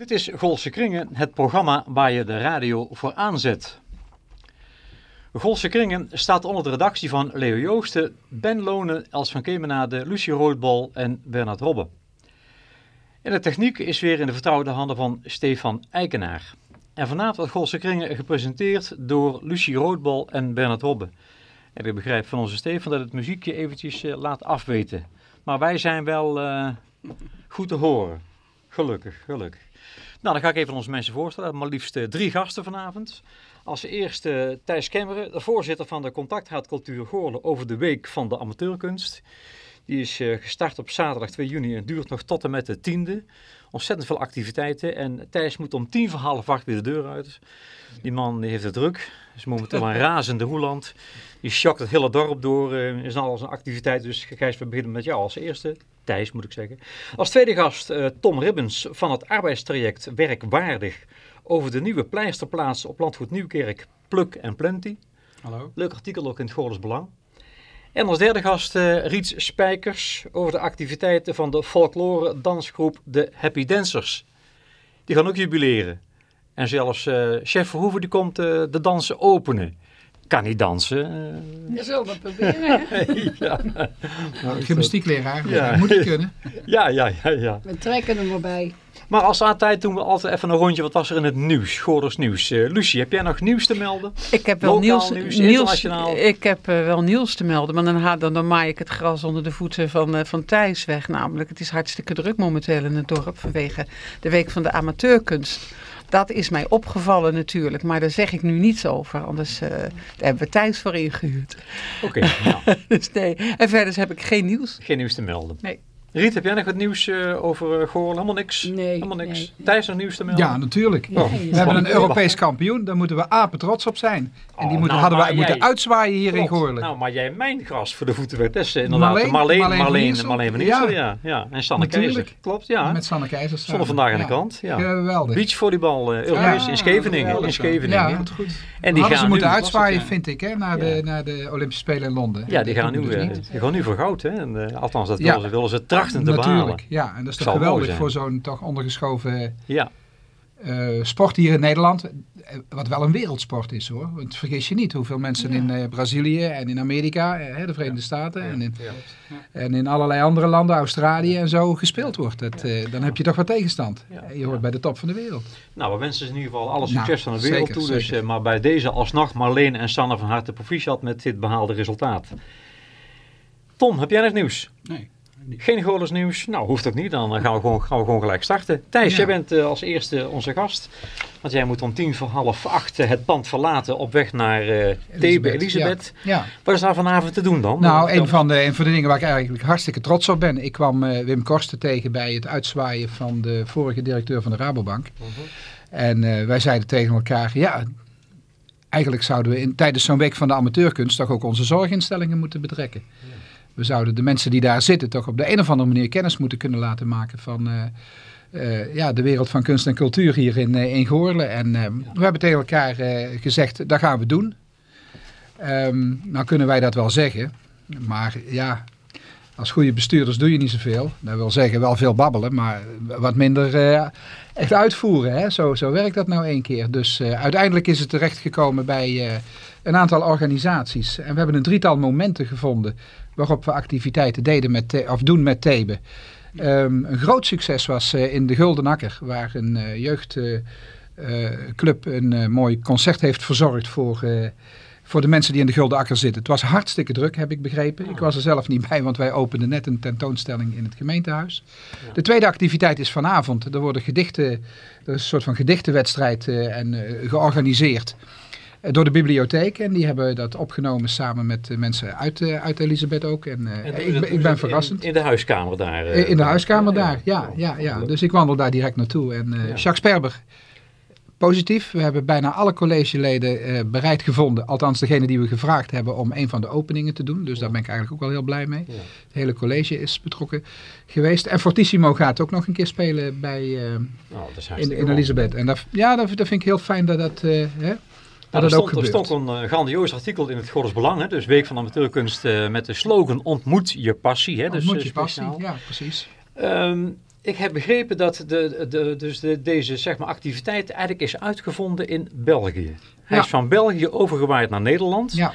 Dit is Golse Kringen, het programma waar je de radio voor aanzet. Golse Kringen staat onder de redactie van Leo Joosten, Ben Lonen, Els van Kemenade, Lucie Roodbol en Bernard Robbe. En de techniek is weer in de vertrouwde handen van Stefan Eikenaar. En vanavond wordt Golse Kringen gepresenteerd door Lucie Roodbol en Bernard Robbe. En ik begrijp van onze Stefan dat het muziekje eventjes uh, laat afweten. Maar wij zijn wel uh, goed te horen. Gelukkig, gelukkig. Nou, dan ga ik even onze mensen voorstellen. Maar liefst uh, drie gasten vanavond. Als eerste Thijs Kemmeren, de voorzitter van de Contactraad Cultuur Goorlen over de Week van de Amateurkunst. Die is gestart op zaterdag 2 juni en duurt nog tot en met de 10e. Ontzettend veel activiteiten. En Thijs moet om tien voor half acht weer de deur uit. Die man die heeft het druk. Is momenteel een razende Roeland. Die schokt het hele dorp door. Uh, is al zijn activiteit. Dus Gijs, we beginnen met jou als eerste. Thijs moet ik zeggen. Als tweede gast uh, Tom Ribbens van het arbeidstraject Werkwaardig. Over de nieuwe pleisterplaats op landgoed Nieuwkerk. Pluk en Plenty. Hallo. Leuk artikel ook in het Goorles Belang. En als derde gast uh, Riets Spijkers over de activiteiten van de folklore dansgroep de Happy Dancers. Die gaan ook jubileren. En zelfs uh, chef Verhoeven die komt uh, de dansen openen. Kan niet dansen. Je zult het proberen. ja. Nou, Gymnastiekleraar, ja. moet je kunnen. Ja, ja, ja, ja. We trekken hem erbij. Maar als altijd doen we altijd even een rondje. Wat was er in het nieuws? Goorders nieuws. Uh, Lucie, heb jij nog nieuws te melden? Ik heb wel Lokaal nieuws, nieuws, nieuws internationaal? Ik heb uh, wel nieuws te melden. Maar dan, dan, dan maai ik het gras onder de voeten van, uh, van Thijs weg. Namelijk, het is hartstikke druk momenteel in het dorp. Vanwege de Week van de Amateurkunst. Dat is mij opgevallen natuurlijk, maar daar zeg ik nu niets over. Anders uh, daar hebben we Thijs voor ingehuurd. Oké, okay, nou. dus nee. En verder heb ik geen nieuws. Geen nieuws te melden. Nee. Riet, heb jij nog wat nieuws uh, over uh? Helemaal niks? Nee. Helemaal niks. Nee. Thijs, nog nieuws te melden? Ja, natuurlijk. Oh. We hebben een Europees kampioen, daar moeten we apen trots op zijn. En die Oh, moeten, nou, hadden wij moeten uitzwaaien hier in. Goorlen. Nou, maar jij mijn gras voor de voeten werd testen, inderdaad. Marleen- Marleen, Marleen van Marleen, Iersel. Marleen van Iersel, Ja. ja. ja. En Sanne Natuurlijk. Keizer. Klopt, ja. Met Sanne Keizer. Stonden vandaag aan de kant. Ja. Geweldig. Beachvolleybal uh, Europees Ja, in Scheveningen. In. Scheveningen. Ja. goed, goed. En die gaan ze moeten uitzwaaien, vind ik, hè, naar, de, Ja. naar de Olympische Spelen in Londen. Ja, die gaan nu, dus eh, gaan nu voor goud. Hè? En, eh, althans, dat willen, ze, willen ze trachten te behalen. Natuurlijk, ja. En dat is toch Zal geweldig voor zo'n toch ondergeschoven Ja, eh, sport hier in Nederland. eh, Wat wel een wereldsport is hoor. Want vergis je niet hoeveel mensen in eh, Brazilië en in Amerika, hè, de Verenigde Staten en, in, en in allerlei andere landen, Australië en zo, gespeeld wordt. Dat, eh, dan heb je toch wat tegenstand. Ja. Je hoort bij de top van de wereld. nou, we wensen ze in ieder geval alle Nou, succes van de wereld zeker, toe. Dus, zeker. eh, maar bij deze alsnog Marleen en Sanne van harte proficiat met dit behaalde resultaat. Tom, heb jij nog nieuws? Nee. Geen Goorles nieuws? Nou, hoeft ook niet. Dan gaan we gewoon, gaan we gewoon gelijk starten. Thijs, Ja. jij bent eh, als eerste onze gast. Want jij moet om tien voor half acht eh, het pand verlaten op weg naar Thebe Elisabeth. Ja. Wat is daar vanavond te doen dan? Nou, een van, de, een van de dingen waar ik eigenlijk hartstikke trots op ben. Ik kwam Wim Korsten tegen bij het uitzwaaien van de vorige directeur van de Rabobank. Mhm. En wij zeiden tegen elkaar, ja, eigenlijk zouden we in, tijdens zo'n week van de amateurkunst toch ook onze zorginstellingen moeten betrekken. We zouden de mensen die daar zitten toch op de een of andere manier kennis moeten kunnen laten maken van eh, eh, ja, de wereld van kunst en cultuur hier in, eh, in Goorlen. En we hebben tegen elkaar gezegd, dat gaan we doen. Ehm, nou kunnen wij dat wel zeggen, maar ja, als goede bestuurders doe je niet zoveel. Dat wil zeggen wel veel babbelen, maar wat minder eh, echt uitvoeren. Hè? Zo, zo werkt dat nou één keer. Dus eh, uiteindelijk is het terechtgekomen bij eh, een aantal organisaties. En we hebben een drietal momenten gevonden waarop we activiteiten deden met, of doen met Thebe. Ehm, een groot succes was in de Gulden Akker, waar een jeugdclub een mooi concert heeft verzorgd voor, voor de mensen die in de Gulden Akker zitten. Het was hartstikke druk, heb ik begrepen. Ik was er zelf niet bij, want wij openden net een tentoonstelling in het gemeentehuis. De tweede activiteit is vanavond. Er worden gedichten, er is een soort van gedichtenwedstrijd eh, en, eh, georganiseerd. eh, Door de bibliotheek en die hebben dat opgenomen samen met mensen uit, uit Elisabeth ook. En, ik, ik ben verrassend. In, in de huiskamer daar. in de huiskamer ja, daar, ja, ja, ja. Dus ik wandel daar direct naartoe. En Ja. Jacques Sperber, positief. We hebben bijna alle collegeleden eh, bereid gevonden. Althans, degene die we gevraagd hebben om een van de openingen te doen. Dus daar ben ik eigenlijk ook wel heel blij mee. Ja. Het hele college is betrokken geweest. En Fortissimo gaat ook nog een keer spelen bij, eh, dat is in. Elisabeth. En dat, ja, dat, dat vind ik heel fijn dat dat, eh, hè, Nou, dat er, stond, er stond een uh, grandioos artikel in het Godders Belang, hè, dus Week van de Amateurkunst, eh, met de slogan Ontmoet je passie. Hè, dus, Ontmoet je passie. Ja, precies. Ehm, ik heb begrepen dat de, de, dus de, deze zeg maar, activiteit eigenlijk is uitgevonden in België. Hij Ja. is van België overgewaaid naar Nederland. Ja,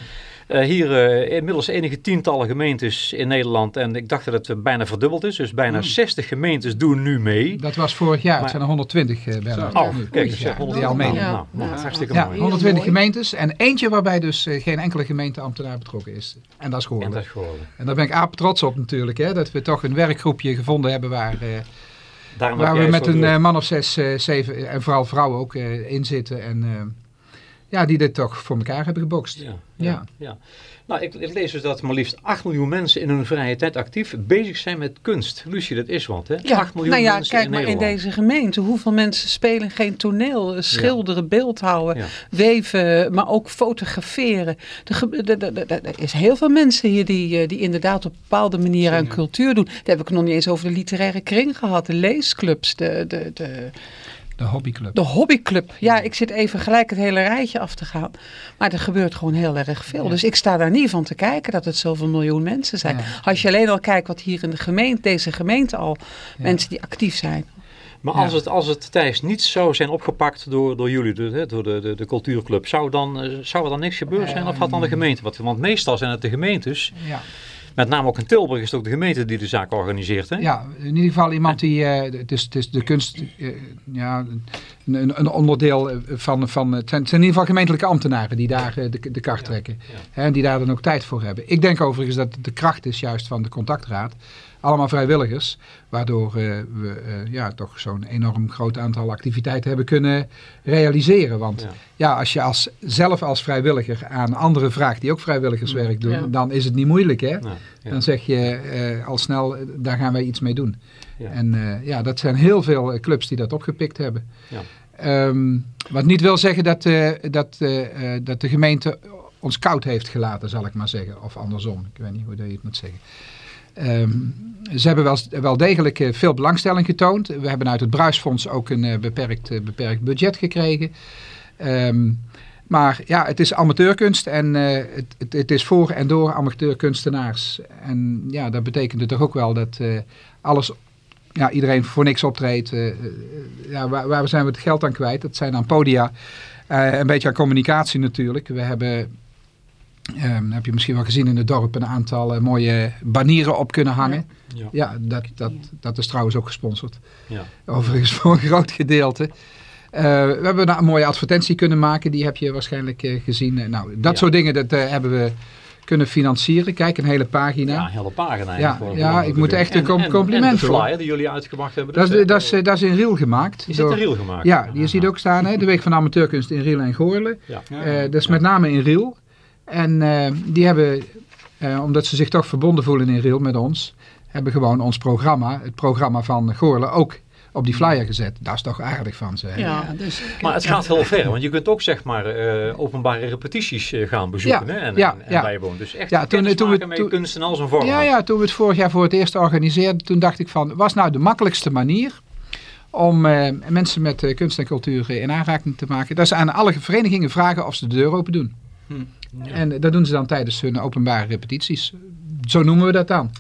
Eh, hier eh, inmiddels enige tientallen gemeentes in Nederland. En ik dacht dat het bijna verdubbeld is. Dus bijna 60 gemeentes doen nu mee. dat was vorig jaar. Maar- het zijn er 120 uh, Bernard. Oh, Nu, kijk, 100 die al nou, meedoen. nou, nou, Ja. hartstikke Ja, mooi. 120 mooi. gemeentes en eentje waarbij dus eh, geen enkele gemeenteambtenaar betrokken is. En dat is En geworden. dat is geworden. En daar ben ik apen trots op natuurlijk. Hè, dat we toch een werkgroepje gevonden hebben waar, eh, waar we met een eh, man of zes, eh, zeven en vooral vrouwen ook eh, in zitten. En eh, ja, die dit toch voor elkaar hebben gebokst. Ja, ja, Ja. ja. Nou, ik, ik lees dus dat maar liefst 8 miljoen mensen in hun vrije tijd actief bezig zijn met kunst. Lucie, dat is wat, hè? 8 miljoen nou ja, mensen kijk in maar in deze gemeente. Hoeveel mensen spelen geen toneel, eh, schilderen, beeldhouden, Ja. weven, maar ook fotograferen. Er is heel veel mensen hier die, eh, die inderdaad op een bepaalde manier aan cultuur doen. Daar heb ik het nog niet eens over de literaire kring gehad, de leesclubs, de, de, de, De hobbyclub. de hobbyclub. Ja, ik zit even gelijk het hele rijtje af te gaan. Maar er gebeurt gewoon heel erg veel. Ja. Dus ik sta daar niet van te kijken dat het zoveel miljoen mensen zijn. Ja. Als je alleen al kijkt wat hier in de gemeente, deze gemeente al, Ja. mensen die actief zijn. Maar Ja. als, het, als het Thijs niet zou zijn opgepakt door, door jullie, door, hè, door de, de, de cultuurclub, zou, dan, eh, zou er dan niks gebeurd zijn? Of had dan de gemeente wat? Want meestal zijn het de gemeentes, Ja. Met name ook in Tilburg is het ook de gemeente die de zaak organiseert. Hè? Ja, in ieder geval iemand die, eh, het, is, het is de kunst, eh, ja, een, een- onderdeel eh, van, van het, zijn, in ieder geval gemeentelijke ambtenaren die daar de, de kar trekken. ja. En die daar dan ook tijd voor hebben. Ik denk overigens dat de kracht is juist van de contactraad. Allemaal vrijwilligers, waardoor eh, we eh, ja, toch zo'n enorm groot aantal activiteiten hebben kunnen realiseren. Want Ja. ja, als je als, zelf als vrijwilliger aan anderen vraagt die ook vrijwilligerswerk doen, Ja. dan is het niet moeilijk hè. Nou, ja. Dan zeg je eh, al snel, daar gaan wij iets mee doen. Ja. En eh, ja, dat zijn heel veel clubs die dat opgepikt hebben. Ja. Ehm, wat niet wil zeggen dat, eh, dat, dat de gemeente ons koud heeft gelaten, zal ik maar zeggen. Of andersom, ik weet niet hoe dat je het moet zeggen. Ehm, ze hebben wel, wel degelijk eh, veel belangstelling getoond. We hebben uit het Bruisfonds ook een eh, beperkt, eh, beperkt budget gekregen. Ehm, maar ja, het is amateurkunst en het, het, is voor en door amateurkunstenaars. En ja, dat betekent toch ook wel dat alles, ja, iedereen voor niks optreedt. ja, waar, waar zijn we het geld aan kwijt? Dat zijn aan podia. Een beetje aan communicatie natuurlijk. We hebben, ehm, heb je misschien wel gezien in het dorp, een aantal eh, mooie banieren op kunnen hangen. Ja. Ja, dat, dat, dat is trouwens ook gesponsord. Ja. Overigens voor een groot gedeelte. Eh, we hebben een mooie advertentie kunnen maken. Die heb je waarschijnlijk eh, gezien. Nou, dat Ja. soort dingen dat, hebben we kunnen financieren. Kijk, een hele Ja, pagina. een hele pagina. Ja, voor- ja, voor- ik moet voor- echt een en- com- en- compliment, En de flyer die jullie uitgebracht hebben. Dat is, dat, is, dat is in Riel gemaakt. is door- een reel gemaakt? Ja, je Aha. ook staan. Hè? De Week van Amateurkunst in Riel en Goorlen. Ja. Eh, dat is met name in Riel. En eh, die hebben, eh, omdat ze zich toch verbonden voelen in Riel met ons, hebben gewoon ons programma, het programma van Goorlen, ook op die flyer gezet. Dat is toch aardig van ze. hè? Ja. dus, Maar het gaat heel ver, want je kunt ook zeg maar eh, openbare repetities gaan bezoeken Ja, hè, en, ja, en, en ja. bijwonen. Dus echt Ja, ja, toen- toen, toen we- met toen- kunst en al zijn vormen. Ja, ja, toen we het vorig jaar voor het eerst organiseerden, toen dacht ik van, was nou de makkelijkste manier om eh, mensen met eh, kunst en cultuur in aanraking te maken? Dat is aan alle verenigingen vragen of ze de deur open doen. Hm. Ja. En dat doen ze dan tijdens hun openbare repetities. Zo noemen we dat dan.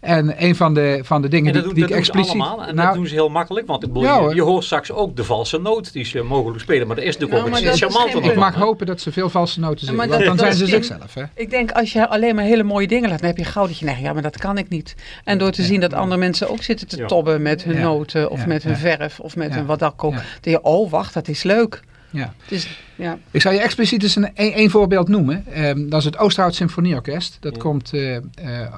En een van de, van de dingen die, doen, die dat ik doen ze expliciet... allemaal en nou, dat doen ze heel makkelijk, want ik bedoel, Ja, je, hoor. je hoort straks ook de valse noot die ze mogelijk spelen, maar dat is natuurlijk Nou, ook charmante geen ik mag hopen dat ze veel valse noten zingen, maar want dat- dan dat zijn ze zichzelf. Hè? Ik denk als je alleen maar hele mooie dingen laat, dan heb je gauw dat je denkt, ja, maar dat kan ik niet. En door te zien dat andere mensen ook zitten te Ja. tobben met hun Ja. noten of Ja, met hun verf of met Ja. hun wat dan ook. Ja. Dan denk je, oh wacht, dat is leuk. Ja. Is, ja. Ik zal je expliciet eens een, een, een voorbeeld noemen. Ehm, dat is het Oosterhout Symfonieorkest. Dat Ja. komt eh, eh,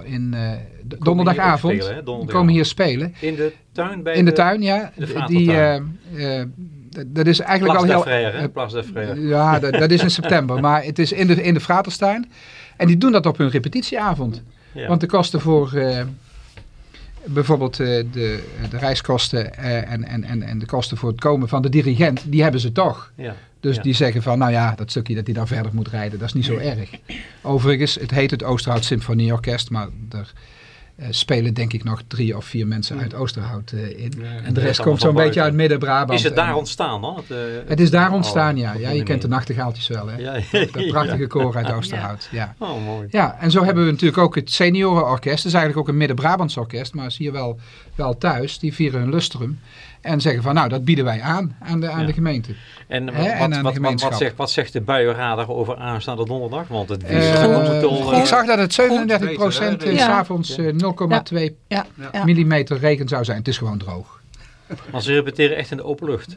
in eh, donderdagavond. spelen, hè, Die donderdagavond. komen hier spelen. In de tuin bij In de tuin, ja. de Die, eh, eh, dat is eigenlijk Plas al heel... Hè? Plas de Frère. Ja, dat, dat is in september. Maar het is in de, in de Fraterstuin. En die doen dat op hun repetitieavond. Ja. Want de kosten voor eh, bijvoorbeeld eh, de, de reiskosten eh, en, en, en, en de kosten voor het komen van de dirigent, die hebben ze toch. ja. Dus Ja. die zeggen van, nou ja, dat stukje dat hij dan verder moet rijden, dat is niet zo erg. Overigens, het heet het Oosterhout Symfonieorkest, maar er spelen denk ik nog drie of vier mensen uit Oosterhout eh, in. Ja, en de rest komt zo'n beetje uit. Midden-Brabant. Is het daar ontstaan dan? Het, eh, Het is daar ontstaan, Oh, ja. op ja die je kent de nachtegaaltjes wel, hè. Ja, Dat prachtige ja. koor uit Oosterhout, ja. Oh, mooi. Ja, en zo hebben we natuurlijk ook het seniorenorkest. Dat is eigenlijk ook een Midden-Brabants orkest, maar is hier wel, wel thuis. Die vieren hun lustrum. En zeggen van, nou, dat bieden wij aan, aan de, aan Ja. de gemeente. En Hè, wat, en aan de wat, zegt, wat zegt de buienradar over aanstaande donderdag? Want het Eh, is al, ik zag dat het 37 Goed. procent s'avonds eh, 0,2 Ja, ja. millimeter regen zou zijn. Het is gewoon droog. Maar ze repeteren echt in de open lucht.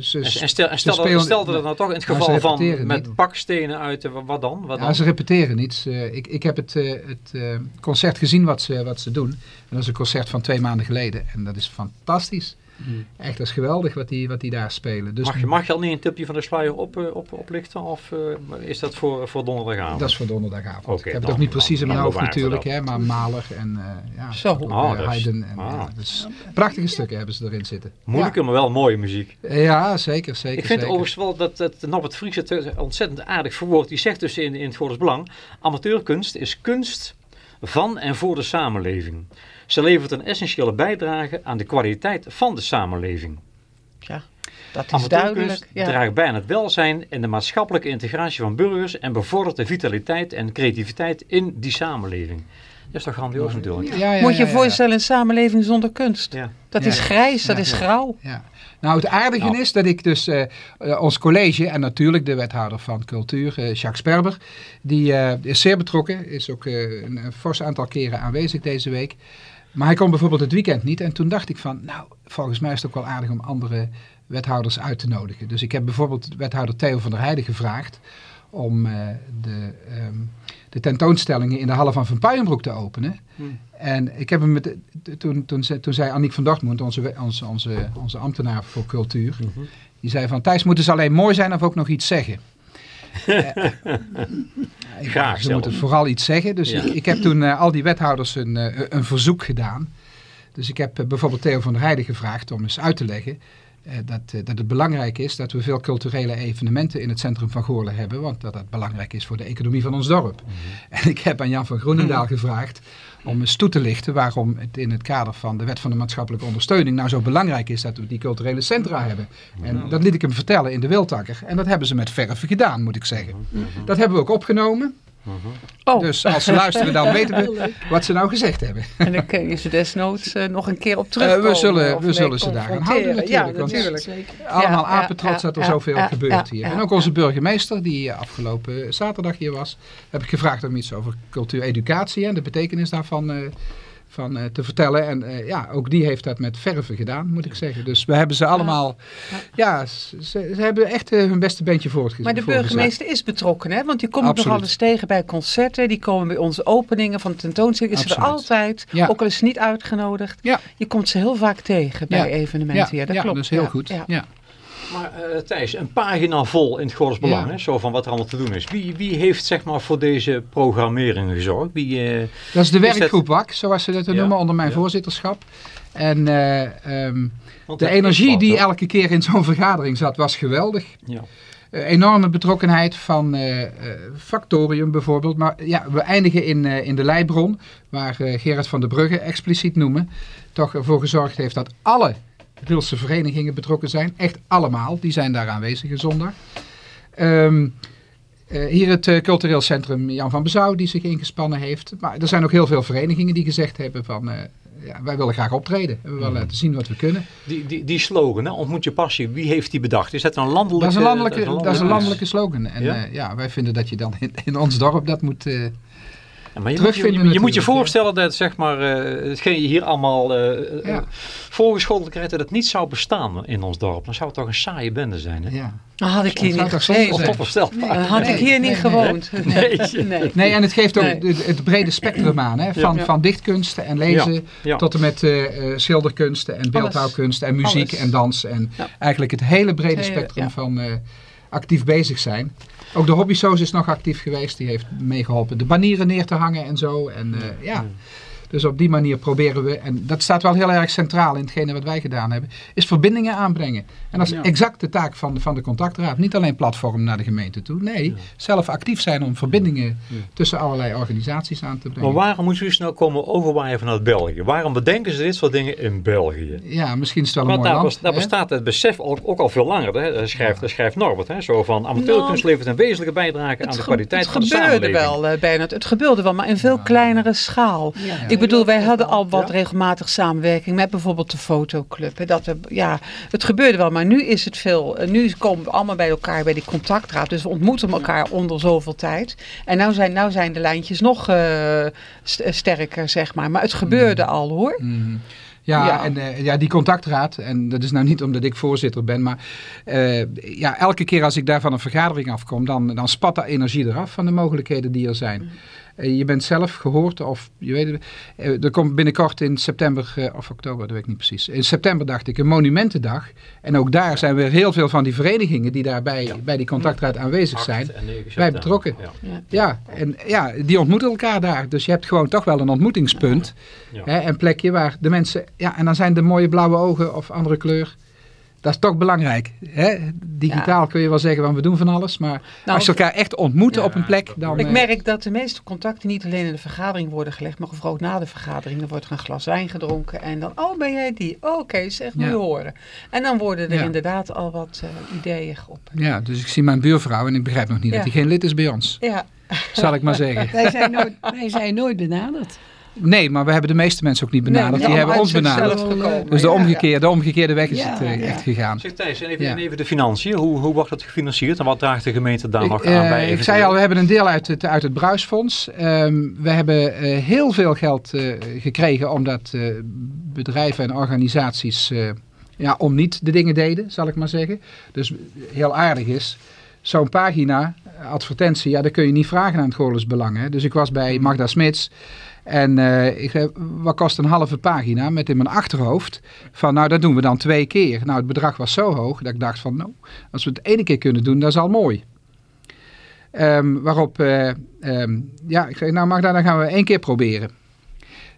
Ze, En, stel, en stel, spelen- dat, stel dat het nou toch in het geval van met niet. bakstenen uit, wat dan? Wat ja, dan? ze repeteren niet. Ik, ik heb het, het concert gezien wat ze, wat ze doen. En dat is een concert van twee maanden geleden. En dat is fantastisch. Echt, dat is geweldig wat die, wat die daar spelen. Dus Mag je, mag je al niet een tipje van de sluier op, eh, op, oplichten? Of eh, is dat voor, voor donderdagavond? dat is voor donderdagavond. Ik heb het ook niet precies in mijn hoofd natuurlijk. Hè, maar Mahler en eh ja, Zo. ook, Oh, Haydn. En, ah. ja, dus prachtige stukken hebben ze erin zitten. Moeilijke, maar wel mooie muziek. Ja, zeker, zeker. Ik vind zeker. overigens wel dat, dat Norbert Vries het ontzettend aardig verwoord. Die zegt dus in, in het Belang, amateurkunst is kunst van en voor de samenleving. Ze levert een essentiële bijdrage aan de kwaliteit van de samenleving. Ja, dat is Amateurkunst duidelijk. Ja. draagt bij aan het welzijn en de maatschappelijke integratie van burgers en bevordert de vitaliteit en creativiteit in die samenleving. Dat is toch grandioos natuurlijk. Ja, ja, Moet je ja, je voorstellen, een samenleving zonder kunst. Ja. Dat Ja, is ja. grijs, dat Ja. is grauw. Ja. Nou, het aardige Nou. is dat ik dus eh, eh, ons college en natuurlijk de wethouder van cultuur, eh, Jacques Sperber, die eh, is zeer betrokken, is ook eh, een, een fors aantal keren aanwezig deze week. Maar hij kon bijvoorbeeld het weekend niet en toen dacht ik van, nou, volgens mij is het ook wel aardig om andere wethouders uit te nodigen. Dus ik heb bijvoorbeeld wethouder Theo van der Heijden gevraagd om eh, de, ehm, de tentoonstellingen in de Halle van Van Puijenbroek te openen. En ik heb hem met, toen, toen, ze- toen zei Annick van Dortmund, onze, onze, onze, onze ambtenaar voor cultuur, die zei van Thijs, moeten ze alleen mooi zijn of ook nog iets zeggen? Eh, ik Graag dacht, ze moeten vooral iets zeggen. Dus Ja. ik, ik heb toen eh, al die wethouders een, eh, een verzoek gedaan. Dus ik heb eh, bijvoorbeeld Theo van der Heijden gevraagd om eens uit te leggen eh, dat, eh, dat het belangrijk is dat we veel culturele evenementen in het centrum van Goorlen hebben. Want dat dat belangrijk is voor de economie van ons dorp. En ik heb aan Jan van Groenendaal gevraagd om eens toe te lichten waarom het in het kader van de wet van de maatschappelijke ondersteuning nou zo belangrijk is dat we die culturele centra hebben. En dat liet ik hem vertellen in de Wildtakker. En dat hebben ze met verve gedaan, moet ik zeggen. Dat hebben we ook opgenomen. Oh, Dus als ze luisteren, dan weten we wat ze nou gezegd hebben. en dan kun je ze desnoods eh, nog een keer op Eh, terugkomen. we zullen, we zullen ze daar aan houden natuurlijk. Ja, want natuurlijk. Zeker. Allemaal Ja, apetrots dat er ja, zoveel ja, gebeurt ja, hier. ja, En ook onze burgemeester, die eh, afgelopen zaterdag hier was, heb ik gevraagd om iets over cultuureducatie en de betekenis daarvan eh, van, eh, te vertellen. En eh, ja, ook die heeft dat met verve gedaan, moet ik zeggen. Dus we hebben ze allemaal, ja, ze, ze hebben echt eh, hun beste beentje voortgezet. Maar de burgemeester is betrokken, hè? Want die komt nog alles tegen bij concerten. Die komen bij onze openingen van tentoonstellingen. Is er Absoluut. altijd, Ja. ook al is ze niet uitgenodigd. Ja. Je komt ze heel vaak tegen bij evenementen. Ja, dat klopt. dat is heel goed. ja. Maar eh, Thijs, een pagina vol in het Gods Belang, Ja. hè, zo van wat er allemaal te doen is. Wie, wie heeft zeg maar voor deze programmering gezorgd? Wie, eh, Dat is de werkgroep WAK, zoals ze dat Ja, noemen, onder mijn ja. voorzitterschap. En eh, ehm, de dat energie wat, die hè? elke keer in zo'n vergadering zat, was geweldig. Ja. Enorme betrokkenheid van Factorium bijvoorbeeld. Maar ja, we eindigen in, in de Leibron, waar Gerard van der Brugge expliciet noemen. Toch ervoor gezorgd heeft dat alle Rielse verenigingen betrokken zijn. Echt allemaal, die zijn daar aanwezig zondag. Ehm, eh, hier het eh, cultureel centrum Jan van Bezouw die zich ingespannen heeft. Maar er zijn ook heel veel verenigingen die gezegd hebben van... eh, ja, wij willen graag optreden. En we willen laten zien wat we kunnen. Die, die, die slogan, hè, ontmoet je passie, wie heeft die bedacht? Is dat een landelijke... Dat is een landelijke, dat dat is een landelijke slogan. En Ja? ja? ja, wij vinden dat je dan in, in ons dorp dat moet... Ja, maar je, moet je, terugvinden je, je moet je voorstellen dat zeg maar, eh, hetgeen je hier allemaal eh Ja. voorgeschoteld krijgt, dat het niet zou bestaan in ons dorp. Dan zou het toch een saaie bende zijn. Hè? ja. Dan had ik hier niet gezeten. had Nee, ik hier niet gewoond. Nee. en het geeft ook Nee. het, het brede spectrum aan. Hè? Van, Ja. van dichtkunsten en lezen Ja. tot en met eh, eh, schilderkunsten en beeldhouwkunst en muziek Alles. en dans. En Ja. eigenlijk het hele brede spectrum ja. van eh, actief bezig zijn. Ook de hobbysoos is nog actief geweest. Die heeft meegeholpen de banieren neer te hangen en zo. En eh, ja, Dus op die manier proberen we, en dat staat wel heel erg centraal in hetgene wat wij gedaan hebben, is verbindingen aanbrengen. En dat is Ja. exact de taak van de, van de contactraad. Niet alleen platform naar de gemeente toe. Nee, zelf actief zijn om verbindingen tussen allerlei organisaties aan te Maar brengen. waarom moeten ze snel komen overwaaien vanuit België? Waarom bedenken ze dit soort dingen in België? Ja, misschien is het wel een Want mooi daar, land. bestaat het besef ook, ook al veel langer. Hè? Daar schrijft, schrijft Norbert. Hè? Zo van amateurkunst Nou, levert een wezenlijke bijdrage aan de kwaliteit het van de gebeurde samenleving. wel, uh, Bernard. Het gebeurde wel, maar in veel kleinere schaal. Ja. Ik bedoel, wij hadden al wat regelmatig samenwerking met bijvoorbeeld de fotoclub. Hè, Dat we, ja, het gebeurde wel, maar nu is het veel. eh, Nu komen we allemaal bij elkaar bij die contactraad. Dus we ontmoeten elkaar onder zoveel tijd. En nou zijn, nou zijn de lijntjes nog eh, st- eh, sterker, zeg maar. Maar het gebeurde al hoor. Mhm. Ja, Ja. en ja, die contactraad, en dat is nou niet omdat ik voorzitter ben, maar ja, elke keer als ik daar van een vergadering afkom, dan, dan spat dat energie eraf van de mogelijkheden die er zijn. Eh, je bent zelf gehoord, of je weet het, eh, er komt binnenkort in september, eh, of oktober, dat weet ik niet precies. In september dacht ik een monumentendag. En ook daar zijn weer heel veel van die verenigingen die daar bij, bij die contactraad aanwezig zijn. 8 en 9 Bij betrokken. Ja. Ja. Ja, en ja, die ontmoeten elkaar daar. Dus je hebt gewoon toch wel een ontmoetingspunt. Ja. Hè, een plekje waar de mensen... Ja, en dan zijn de mooie blauwe ogen of andere kleur. Dat is toch belangrijk. Hè? Digitaal kun je wel zeggen, van we doen van alles. Maar Nou, als je elkaar echt ontmoeten op een plek, dan... Ik eh, merk dat de meeste contacten niet alleen in de vergadering worden gelegd, maar vooral ook na de vergadering. Dan wordt er een glas wijn gedronken en dan, oh ben jij die? Oh, Oké, zeg moet Ja. je horen. En dan worden er Ja. inderdaad al wat eh, ideeën geopperd. Ja, dus ik zie mijn buurvrouw en ik begrijp nog niet Ja. dat hij geen lid is bij ons. Ja, Zal ik maar zeggen. Wij zijn nooit, wij zijn nooit benaderd. Nee, maar we hebben de meeste mensen ook niet benaderd. Nee, die hebben ons benaderd. gekomen. Dus de Ja. omgekeerde, de omgekeerde weg is Ja, het eh, ja. echt gegaan. Zeg Thijs, en even, even de financiën. Hoe, hoe wordt dat gefinancierd en wat draagt de gemeente daar nog aan eh, bij? ik zei al, we hebben een deel uit het, uit het Bruisfonds. Ehm, we hebben eh, heel veel geld eh, gekregen omdat eh, bedrijven en organisaties eh, ja, om niet de dingen deden, zal ik maar zeggen. Dus heel aardig is. Zo'n pagina, advertentie, ja, dat kun je niet vragen aan het Goorles Belang. Hè. Dus ik was bij Magda Smits. En eh, ik zei, wat kost een halve pagina? Met in mijn achterhoofd van, nou dat doen we dan twee keer. Nou, het bedrag was zo hoog dat ik dacht van, nou, als we het ene keer kunnen doen, dat is al mooi. Ehm, waarop, eh, ehm, ja, ik zei, nou Magda, dan gaan we één keer proberen.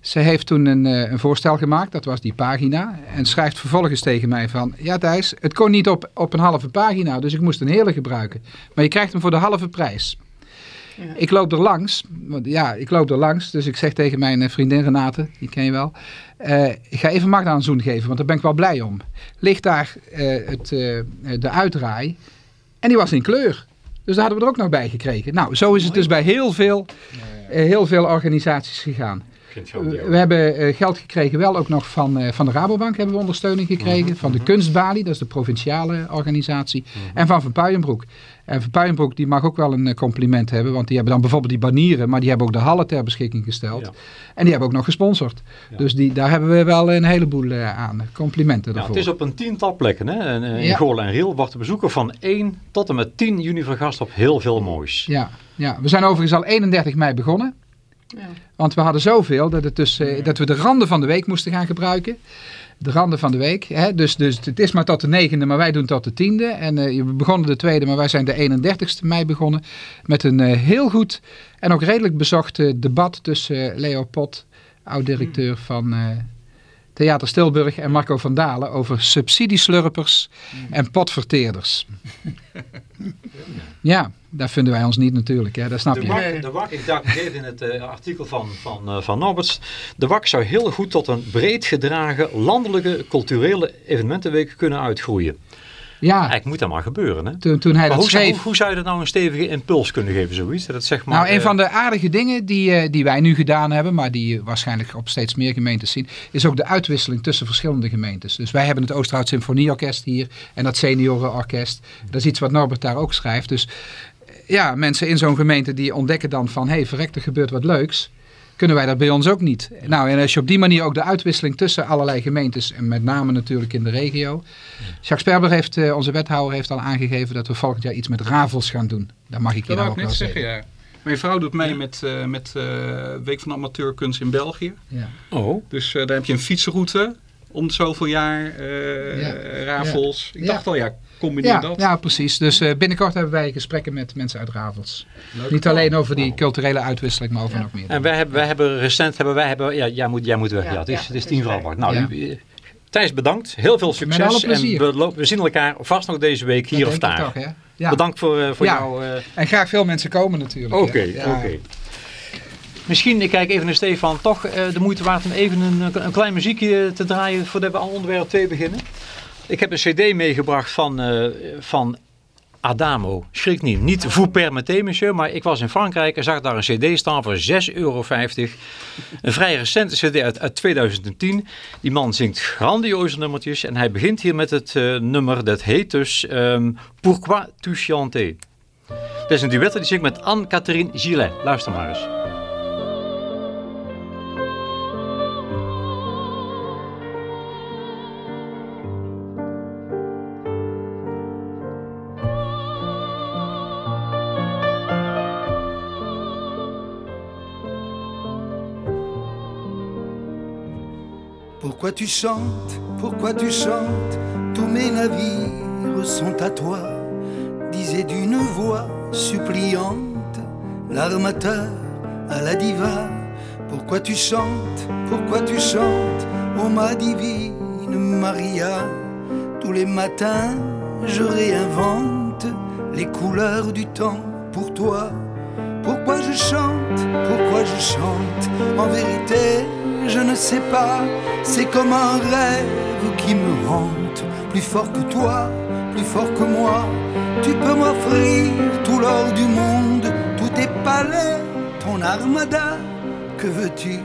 Ze heeft toen een, eh, een voorstel gemaakt, dat was die pagina. En schrijft vervolgens tegen mij van, ja Thijs, het kon niet op, op een halve pagina, dus ik moest een hele gebruiken. Maar je krijgt hem voor de halve prijs. Ja. Ik loop er langs, want ja, ik loop er langs, dus ik zeg tegen mijn eh, vriendin Renate, die ken je wel. eh, ik ga even Magda een zoen geven, want daar ben ik wel blij om. Ligt daar eh, het, de uitdraai en die was in kleur. Dus daar hadden we er ook nog bij gekregen. Nou, zo is het dus bij heel veel, heel veel organisaties gegaan. We, we hebben eh, geld gekregen, wel ook nog van, eh, van de Rabobank hebben we ondersteuning gekregen. Van de Kunstbalie, dat is de provinciale organisatie. En van Van Puijenbroek. En Van Puijenbroek die mag ook wel een eh, compliment hebben. Want die hebben dan bijvoorbeeld die banieren, maar die hebben ook de hallen ter beschikking gesteld. Ja. En die hebben ook nog gesponsord. Ja. Dus die, daar hebben we wel een heleboel eh, aan. Complimenten Ja, daarvoor. het is op een tiental plekken. Hè? Eh, in. Goorlen en Riel wordt de bezoeker van 1 tot en met 10 juni vergast op heel veel moois. Ja, ja, we zijn overigens al 31 mei begonnen. Ja. Want we hadden zoveel dat, het dus, eh, dat we de randen van de week moesten gaan gebruiken. De randen van de week. Hè? Dus, dus het is maar tot de negende, maar wij doen tot de tiende. En eh, we begonnen de tweede, maar wij zijn de 31ste mei begonnen. Met een eh, heel goed en ook redelijk bezocht debat tussen Leo Pot, oud-directeur van eh, Theater Stilburg, en Marco van Dalen over subsidieslurpers en potverteerders. ja, daar vinden wij ons niet natuurlijk, hè? dat snap De je. WAK, de WAK, ik dacht even in het eh, artikel van, van, eh, van Norberts. De WAK zou heel goed tot een breed gedragen landelijke culturele evenementenweek kunnen uitgroeien. Ja, Eigenlijk moet dat maar gebeuren. Hè? toen, toen hij Maar dat hoe, schreef... hoe, hoe zou je dat nou een stevige impuls kunnen geven, zoiets? Dat zeg maar, Nou, een eh, van de aardige dingen die, eh, die wij nu gedaan hebben, maar die waarschijnlijk op steeds meer gemeentes zien, is ook de uitwisseling tussen verschillende gemeentes. Dus wij hebben het Oosterhout Symfonieorkest hier en dat seniorenorkest. Dat is iets wat Norbert daar ook schrijft. Dus eh, ja, mensen in zo'n gemeente die ontdekken dan van, hé, hey, verrek, er gebeurt wat leuks. Kunnen wij dat bij ons ook niet? Nou, en als je op die manier ook de uitwisseling tussen allerlei gemeentes, en met name natuurlijk in de regio. Jacques Sperber heeft, eh, onze wethouder, heeft al aangegeven dat we volgend jaar iets met rafels gaan doen. Dat mag ik je nou ook net zeggen. zeggen, ja. Mijn vrouw doet mee met, eh met eh Week van Amateurkunst in België. Ja. Oh, Dus eh, daar heb je een fietsroute. om zoveel jaar, eh, Ja. rafels. Ik Ja. dacht al, ja, combineer Ja, dat. ja, precies. Dus eh, binnenkort hebben wij gesprekken met mensen uit Ravels. Leuk. Niet alleen over die culturele uitwisseling, maar over nog meer. En wij hebben, wij hebben recent, hebben wij hebben, ja, jij moet, jij moet weg. Ja, Ja, het is, ja, het is tien voor half. Nou, u- eh, Thijs bedankt. Heel veel alle succes. En we, lo- we zien elkaar vast nog deze week hier Dat of daar. toch, hè? Ja. Bedankt voor, eh, voor Ja. eh, En graag veel mensen komen natuurlijk. Oké. Ja. oké. Misschien, ik kijk even naar Stefan, toch eh, de moeite waard om even een, een klein muziekje te draaien voordat we aan onderwerp 2 beginnen. Ik heb een cd meegebracht van, eh, van Adamo. Schrik niet. Niet Vous permettez, monsieur, maar ik was in Frankrijk en zag daar een cd staan voor 6,50 euro. Een vrij recente cd uit, uit 2010. Die man zingt grandioze nummertjes en hij begint hier met het eh, nummer, dat heet dus ehm, Pourquoi tu chantais. Het is een duet die zingt met Anne-Catherine Gillet. Luister maar eens. Pourquoi tu chantes, pourquoi tu chantes? Tous mes navires sont à toi, disait d'une voix suppliante l'armateur à la diva. Pourquoi tu chantes, pourquoi tu chantes, ô ma divine Maria Tous les matins, je réinvente les couleurs du temps pour toi. Pourquoi je chante, pourquoi je chante En vérité, je ne sais pas. C'est comme un rêve qui me hante. Plus fort que toi, plus fort que moi. Tu peux m'offrir tout l'or du monde, tous tes palais, ton armada. Que veux-tu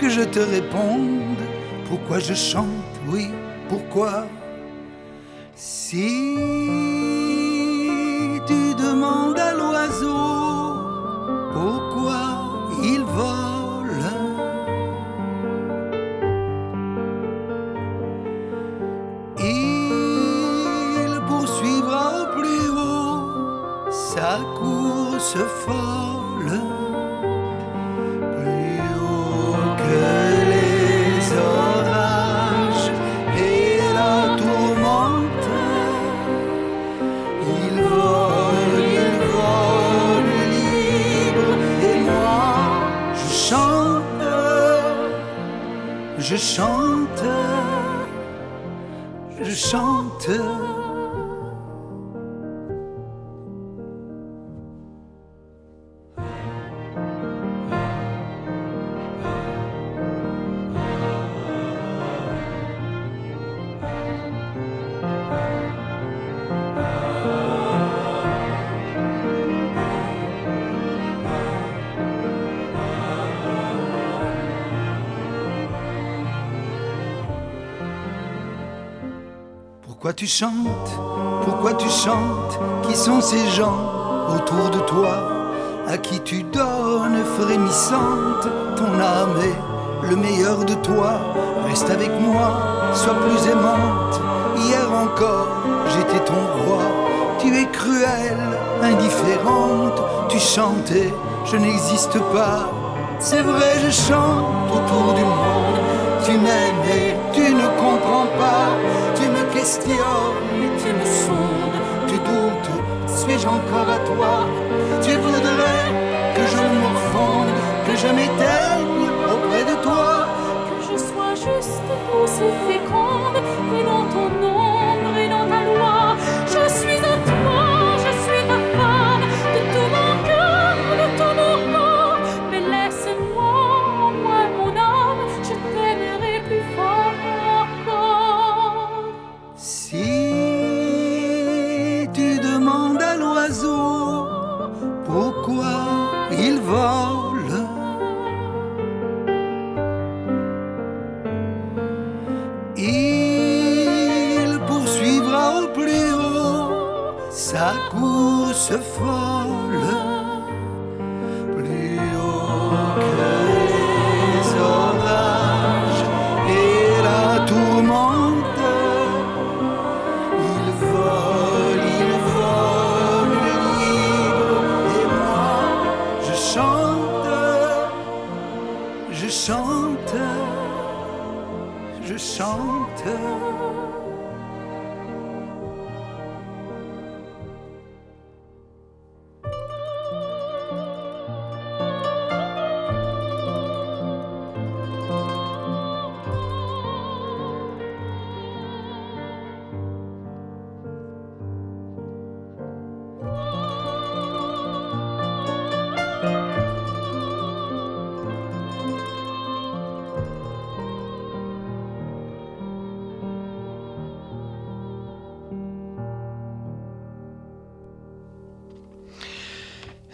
que je te réponde? Pourquoi je chante? Oui, pourquoi? Si course folle. Plus haut que les orages et la tourmente. Il vole, il vole libre et moi je chante, je chante, je chante. Pourquoi tu chantes? Pourquoi tu chantes? Qui sont ces gens autour de toi? À qui tu donnes frémissante ton âme est le meilleur de toi? Reste avec moi, sois plus aimante. Hier encore, j'étais ton roi. Tu es cruelle, indifférente. Tu chantais, je n'existe pas. C'est vrai, je chante autour du monde. Tu m'aimes et tu ne comprends pas. Questionnes et tu me sondes. Tu doutes, suis-je encore à toi? Tu voudrais que je me refonde, que je m'éteigne auprès de toi? Que je sois juste, douce et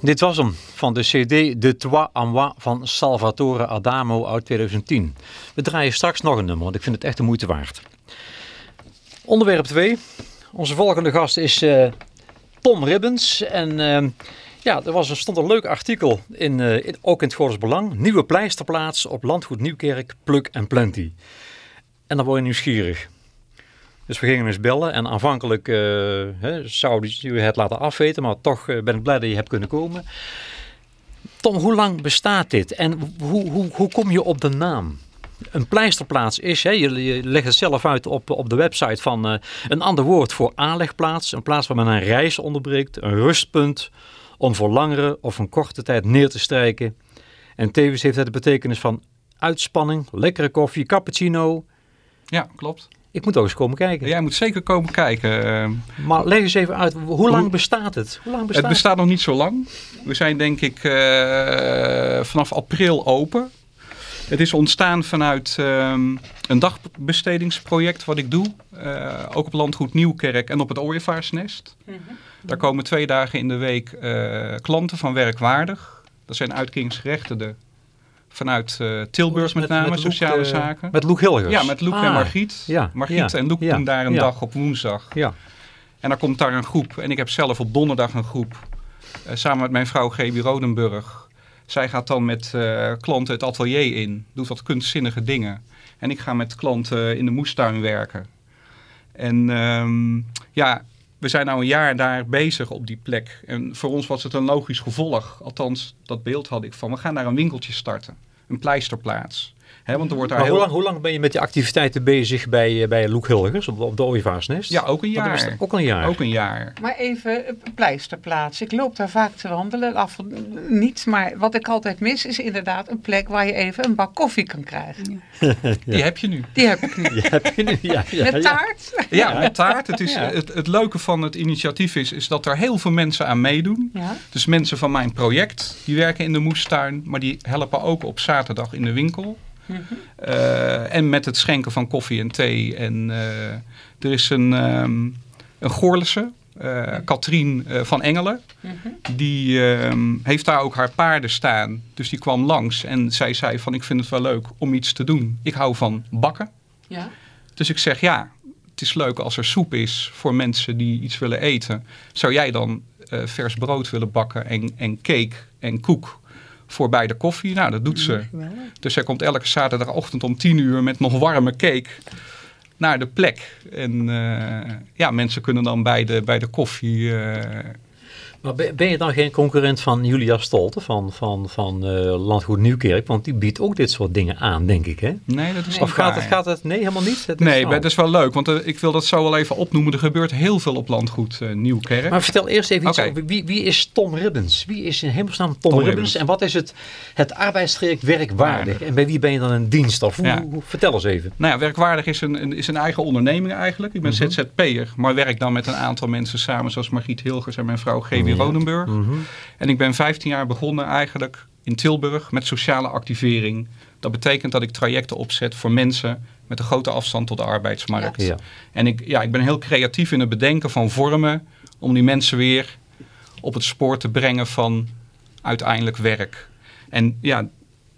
Dit was hem van de CD De Toi en Moi van Salvatore Adamo uit 2010. We draaien straks nog een nummer, want ik vind het echt de moeite waard. Onderwerp 2. Onze volgende gast is eh, Tom Ribbens. En eh, ja, er was, er stond een leuk artikel, in, eh, in, ook in het Goorles Belang. Nieuwe pleisterplaats op landgoed Nieuwkerk, Pluk en Plenty. En dan word je nieuwsgierig. Dus we gingen eens bellen en aanvankelijk uh, hè, zou je het laten afweten, maar toch uh, ben ik blij dat je hebt kunnen komen. Tom, hoe lang bestaat dit en hoe, hoe, hoe kom je op de naam? Een pleisterplaats is, hè, je, legt het zelf uit op, op de website van uh, een ander woord voor aanlegplaats. Een plaats waar men een reis onderbreekt, een rustpunt om voor langere of een korte tijd neer te strijken. En tevens heeft het de betekenis van uitspanning, lekkere koffie, cappuccino. Ja, klopt. Ik moet ook eens komen kijken. Jij moet zeker komen kijken. Maar leg eens even uit, hoe lang bestaat het? Hoe lang bestaat het bestaat nog niet zo lang. We zijn denk ik uh, vanaf april open. Het is ontstaan vanuit um, een dagbestedingsproject wat ik doe. Uh, ook op landgoed Nieuwkerk en op het Ooievaarsnest. Mm -hmm. Daar komen twee dagen in de week uh, klanten van werkwaardig. Dat zijn uitkeringsgerechtigden vanuit uh, Tilburg met, met name, met sociale Loek, zaken. Met Loek Hilgers? Ja, met Loek ah, en Margriet. Ja, Margriet ja, en Loek ja, doen daar een ja. dag op woensdag. Ja. En dan komt daar een groep. En ik heb zelf op donderdag een groep. Uh, samen met mijn vrouw G.B. Rodenburg. Zij gaat dan met uh, klanten het atelier in. Doet wat kunstzinnige dingen. En ik ga met klanten in de moestuin werken. En um, ja, we zijn nu een jaar daar bezig op die plek. En voor ons was het een logisch gevolg. Althans, dat beeld had ik van. We gaan daar een winkeltje starten. Een pleisterplaats. He, want er wordt daar maar heel... hoe, lang, hoe lang ben je met die activiteiten bezig bij, bij Loek Hilgers op, op de Ooievaarsnest? Ja, ook een jaar. Ook een jaar. Ook een jaar. Maar even pleisterplaats. Ik loop daar vaak te wandelen. Af, niet, maar wat ik altijd mis is inderdaad een plek waar je even een bak koffie kan krijgen. Ja. Die heb je nu. Die heb ik nu. Die heb je nu, ja. ja met taart? Ja, ja met taart. Het, is, het, het leuke van het initiatief is, is dat er heel veel mensen aan meedoen. Dus mensen van mijn project, die werken in de moestuin, maar die helpen ook op zaterdag in de winkel. Mm -hmm. uh, en met het schenken van koffie en thee. En uh, er is een, um, een uh, Katrien van Engelen. Die um, heeft daar ook haar paarden staan. Dus die kwam langs en zij zei van ik vind het wel leuk om iets te doen. Ik hou van bakken. Ja. Dus ik zeg ja, het is leuk als er soep is voor mensen die iets willen eten. Zou jij dan vers brood willen bakken en, en cake en koek voor bij de koffie. Nou, dat doet ze. Dus zij komt elke zaterdagochtend om tien uur met nog warme cake naar de plek. En uh, ja, mensen kunnen dan bij de, bij de koffie... Uh, maar ben je dan geen concurrent van Julia Stolte van, van, van uh, Landgoed Nieuwkerk? Want die biedt ook dit soort dingen aan, denk ik, hè? Nee, dat is Of gaat het, gaat het... Nee, helemaal niet? Het nee, dat is wel leuk. Want uh, ik wil dat zo wel even opnoemen. Er gebeurt heel veel op Landgoed uh, Nieuwkerk. Maar vertel eerst even iets over... Wie, wie is Tom Ribbens? Wie is in hemelsnaam Tom, Tom Ribbens? Ribbens? En wat is het, het arbeidstraject werkwaardig? Ja. En bij wie ben je dan een dienst? Of hoe, ja. hoe, vertel eens even. Nou ja, werkwaardig is een, een, is een eigen onderneming eigenlijk. Ik ben mm -hmm. ZZP'er, maar werk dan met een aantal mensen samen. Zoals Margriet Hilgers en mijn vrouw G.W. Ja. Rodenburg. Mm -hmm. En ik ben 15 jaar begonnen eigenlijk in Tilburg met sociale activering. Dat betekent dat ik trajecten opzet voor mensen met een grote afstand tot de arbeidsmarkt. Ja. En ik, ja, ik ben heel creatief in het bedenken van vormen om die mensen weer op het spoor te brengen van uiteindelijk werk. En ja,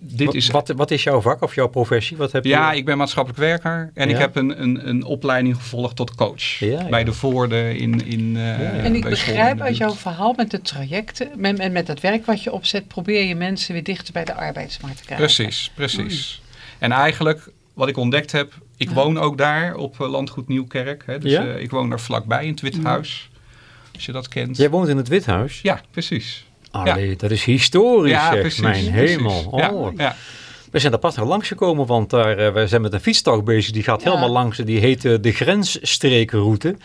dit wat, is... Wat, wat is jouw vak of jouw professie? Wat heb ja, je... ik ben maatschappelijk werker en Ja? ik heb een, een, een opleiding gevolgd tot coach. Ja, ja. Bij de Voorde in, in uh, En ik begrijp uit jouw verhaal met de trajecten en met, met het werk wat je opzet, probeer je mensen weer dichter bij de arbeidsmarkt te krijgen. Precies, precies. En eigenlijk wat ik ontdekt heb, ik Ja. woon ook daar op eh, landgoed Nieuwkerk. Hè, dus Ja? eh, ik woon daar vlakbij in het Witte Huis. Als je dat kent. Jij woont in het Withuis? Ja, precies. Allee, dat is historisch ja, zeg. precies. Mijn hemel. Oh. ja. We zijn er pas nog langs gekomen, want daar, eh, we zijn met een fietstocht bezig. Die gaat Ja. helemaal langs, die heet eh, de grensstrekenroute.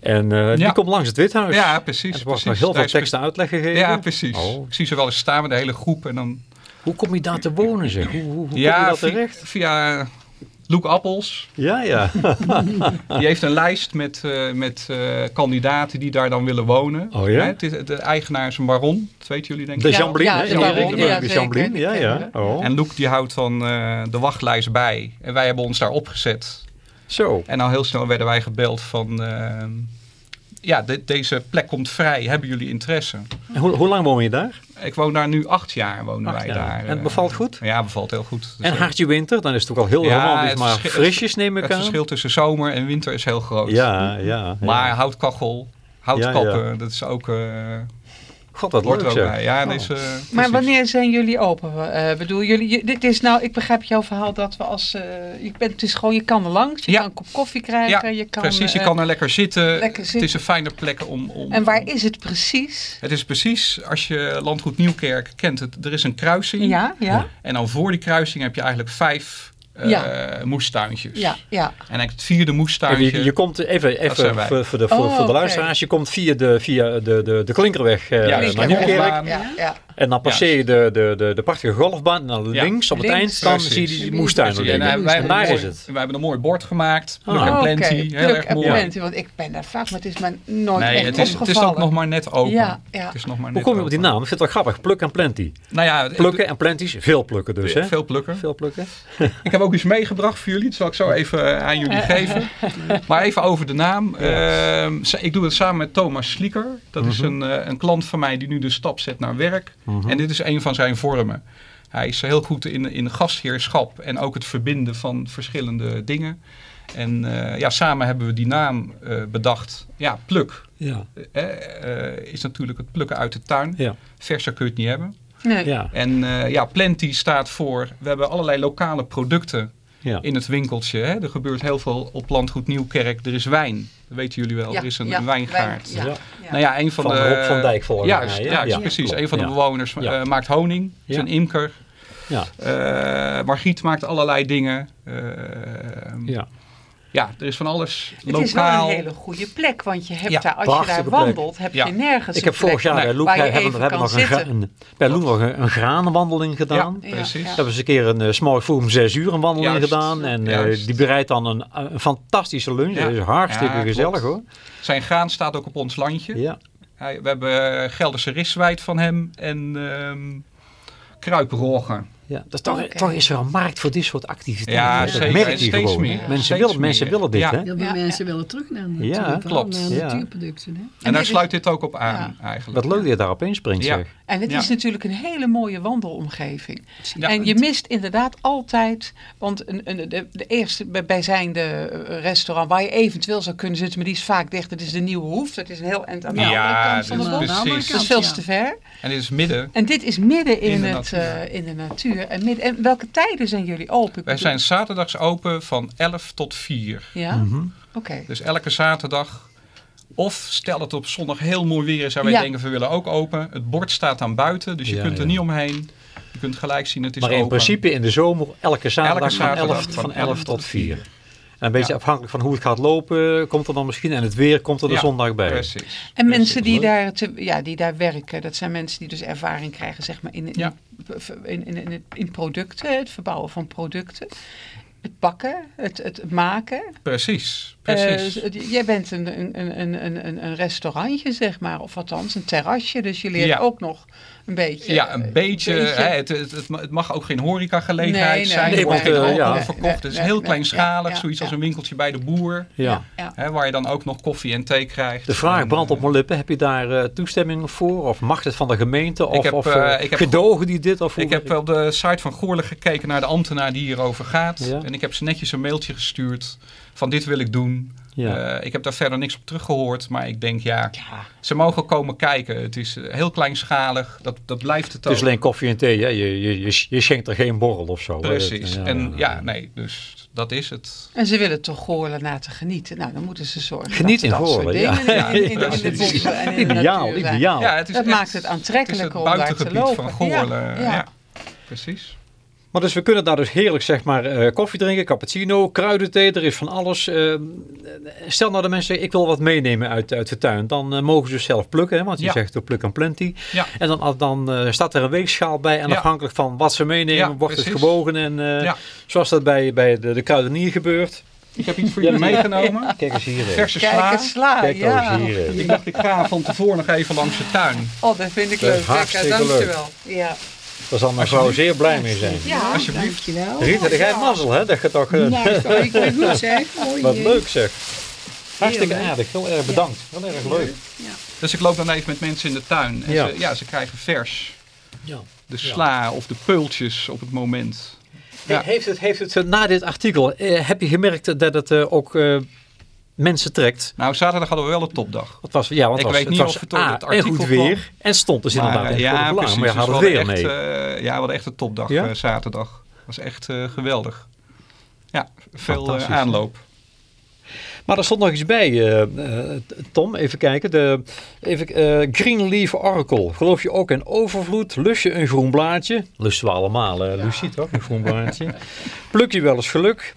En eh, die komt langs het Withuis. ja, precies. er wordt nog heel veel tekst en uitleg gegeven. Ja, precies. Oh. Ik zie ze wel eens staan met de hele groep. En dan, Hoe kom je daar te wonen zeg? Hoe, hoe, hoe kom je daar via, terecht? via Loek Appels. Ja, ja. Die heeft een lijst met, eh, met eh, kandidaten die daar dan willen wonen. Oh ja? Hè, het is, de eigenaar is een baron. Dat weten jullie denk ik. De Ja, Jamblin, ja, de Erik Baron, de ja. Jamblin, ja, ja. Oh. En Loek die houdt dan eh, de wachtlijst bij. En wij hebben ons daar opgezet. Zo. En al heel snel werden wij gebeld van... ja, de- deze plek komt vrij. Hebben jullie interesse? En hoe, hoe lang woon je daar? Ik woon daar nu acht jaar. Wonen Acht wij jaar. daar. En het eh, bevalt goed? Ja, bevalt heel goed. Dus, En hartje winter, dan is het ook al heel Ja, romantisch, het maar frisjes neem ik het aan. verschil tussen zomer en winter is heel groot. Ja, ja. ja. Maar houtkachel, houtkappen, Ja, dat is ook... eh God, leuk er ook zeg. bij. Ja, Oh. deze, Maar wanneer zijn jullie open? Eh bedoel, jullie, je- dit is nou, ik begrijp jouw verhaal dat we als, eh, je bent, het is gewoon, je kan er langs, je Ja. kan een kop koffie krijgen, je kan... precies. Je eh, kan er lekker zitten. lekker Het zitten. is een fijne plek om... om En waar om- is het precies? Het is precies, als je Landgoed Nieuwkerk kent, het, er is een kruising. Ja, ja, En dan voor die kruising heb je eigenlijk vijf eh, Ja. moestuintjes. ja, ja. En eigenlijk het vierde moestuintje... je, je komt even, even voor, voor de, voor, Oh, voor de oké. luisteraars, je komt via de, via de, de, de Klinkerweg eh, naar Nieuwkerk. Ja, ja. En dan passeer je de, de, de, de prachtige golfbaan en dan Ja. links op het eind dan zie je die Precies. En, liggen. wij, hebben daar een is mooi- het. wij hebben een mooi bord gemaakt. Pluk Ah. en Oké, plenty. heel pluk erg en mooi. plenty, want ik ben daar vaak, maar het is me nooit Nee, echt het is, het is ook nog maar net open. Ja, ja. Het is nog maar Hoe net kom je op die naam? Ik vind het wel grappig. Pluk en plenty. Nou ja, Plukken en plenties, veel plukken dus hè? Veel plukken. Veel plukken. Ik heb ook iets meegebracht voor jullie. Dat zal ik zo even eh, aan jullie geven. Maar even over de naam. Ehm, ik doe het samen met Thomas Slieker. Dat is een, eh, een klant van mij die nu de stap zet naar werk. En dit is een van zijn vormen. Hij is heel goed in, in gastheerschap en ook het verbinden van verschillende dingen. En eh, ja, samen hebben we die naam eh, bedacht. Ja, pluk. Ja. eh, is natuurlijk het plukken uit de tuin. Ja. Verser kun je het niet hebben. Nee. Ja. En eh, ja, Plenty staat voor, we hebben allerlei lokale producten Ja. in het winkeltje. Hè. Er gebeurt heel veel op landgoed Nieuwkerk. Er is wijn, dat weten jullie wel. Ja, er is een ja, wijngaard. wijn, ja, Ja. ja. Nou ja, een van, Van de... Rob van Dijk volgens Juist, mij, hè? juist Ja, precies. Een van de bewoners Ja. eh, maakt honing. Is een imker. Ja. Eh, Margriet maakt allerlei dingen. Eh, Ja. Ja, er is van alles Het is wel lokaal. een hele goede plek, want je hebt Ja, daar, als je daar plek. wandelt, heb Ja. je nergens Ik een heb vorig plek jaar bij Loek nog zitten. een, bij Loek nog een, een granenwandeling gedaan. Ja, Ja, precies. ja. We hebben eens een keer een uh, s'morgens vroeg om zes uur een wandeling Juist. gedaan. En eh, die bereidt dan een, een fantastische lunch. Ja. Dat is hartstikke Ja, gezellig klopt. hoor. Zijn graan staat ook op ons landje. Ja. We hebben eh, Gelderse riswijd van hem en ehm kruiproggen. Ja, dat is toch, toch is er een markt voor dit soort activiteiten. Ja, dat zeker. merk En je steeds gewoon. meer. Mensen, Steeds willen, mensen willen dit, Ja. hè? Heel veel Ja, mensen willen terug naar, de Ja, natuur, klopt. Naar Ja. natuurproducten. Hè? En, daar sluit dit ook op aan eigenlijk. Wat leuk dat je daarop inspringt Ja. zeg. En het Ja. is natuurlijk een hele mooie wandelomgeving. Ja. En je mist inderdaad altijd, want een, een, de, de eerste bij- bijzijnde eh, restaurant waar je eventueel zou kunnen zitten, maar die is vaak dicht, dat is de Nieuwe Hoef. Dat is een heel eind aan de Ja, andere kant van dat de precies. Dat is veel ja. te ver. En dit is midden. En dit is midden in, In de het, natuur. eh, in de natuur. En, midden, en welke tijden zijn jullie open? Wij zijn zaterdags open van 11 tot 4. Ja? Mhm. Oké. Dus elke zaterdag. Of stel het op zondag heel mooi weer is en wij Ja. denken we willen ook open. Het bord staat dan buiten, dus je Ja, kunt er ja. niet omheen. Je kunt gelijk zien het is Maar in open. principe in de zomer elke zaterdag, Elke zaterdag van 11, van van 11 11 tot tot 4. 4. En een beetje Ja. afhankelijk van hoe het gaat lopen, komt er dan misschien, en het weer komt er de Ja, zondag bij. Precies. En Precies. mensen die daar, te, ja, die daar werken, dat zijn mensen die dus ervaring krijgen zeg maar, in, in, Ja. in, in, in, in producten, het verbouwen van producten. Het bakken, het, het maken. Precies, precies. z- jij bent een, een, een, een, een, restaurantje, zeg maar, of althans een terrasje. Dus je leert Ja. ook nog een beetje. ja, een eh, beetje. beetje- Hè, het, het, het ma- het mag ook geen horecagelegenheid Nee, nee, zijn. nee, er wordt geen eh, alcohol ja. verkocht. Het is heel kleinschalig. ja, ja, zoiets als een winkeltje bij de boer. Ja. ja. Hè, waar je dan ook nog koffie en thee krijgt. De vraag En, brandt eh, op mijn lippen. Heb je daar eh, toestemming voor? Of mag het van de gemeente? Of, heb, of eh, eh, ik heb- gedogen die dit? Of Ik heb op de site van Goorlen gekeken naar de ambtenaar die hierover gaat. Ja. En ik heb ze netjes een mailtje gestuurd van dit wil ik doen. Ja. Eh, ik heb daar verder niks op teruggehoord. Maar ik denk ja, ze mogen komen kijken. Het is eh, heel kleinschalig. Dat, dat blijft het het is ook. alleen koffie en thee. Hè? Je, je, je, je schenkt er geen borrel of zo. Precies. En ja, nee, dus dat is het. En ze willen toch Goorlen na te genieten. Nou, dan moeten ze zorgen Geniet dat in dat soort Goorlen, ja. dingen in, in, in, in de en in de Ideaal, ideaal. Ja, het is Dat echt- maakt het aantrekkelijker om het daar het te buitengebied lopen. van Goorlen. Ja, Ja, ja. precies. Maar dus we kunnen daar dus heerlijk zeg maar eh, koffie drinken, cappuccino, kruidenthee, er is van alles. Eh, stel nou de mensen zeggen, ik wil wat meenemen uit, uit de tuin. Dan eh, mogen ze dus zelf plukken, hè, want je Ja. zegt ook pluk en plenty. Ja. En dan, dan eh, staat er een weegschaal bij en Ja. afhankelijk van wat ze meenemen Ja, wordt het gewogen. En eh, Ja. zoals dat bij, bij de, de kruidenier gebeurt. Ik heb iets voor jullie meegenomen. Kijk eens hier. Verse Kijk, sla. het sla, Kijk nou ja. eens hier. Ik dacht, ik ga van tevoren nog even langs de tuin. Oh, dat vind ik Dat is leuk. Hartstikke dankjewel. Ja. Daar zal mijn vrouw zeer blij mee zijn. Ja, Dankjewel. Rita, jij mazzel hè? Dat je toch... eh, Nou, ik zeg. Mooi, wat eh. leuk zeg. Hartstikke aardig. Heel erg bedankt. Heel erg leuk. Dus ik loop dan even met mensen in de tuin. En Ja. Ze, ja, ze krijgen vers. Ja. De sla of de peultjes op het moment. Ja. Heeft het, heeft het eh, na dit artikel, eh, heb je gemerkt dat het eh, ook eh, mensen trekt? Nou, zaterdag hadden we wel een topdag. Het was, ja, want Ik was, weet niet het of was het door A, het en artikel goed kwam. weer. En stond dus inderdaad in het ja, belang. precies. Maar je Dus had we het weer mee. eh, ja, we hadden echt een topdag Ja? eh, zaterdag. Het was echt eh, geweldig. Ja, veel aanloop. Maar er stond nog iets bij, Tom. Even kijken. De, even, eh, Green Leaf Oracle. Geloof je ook in overvloed? Lus je een groen blaadje? Lusten we allemaal, eh Lucie, toch? Een groen blaadje. Pluk je wel eens geluk?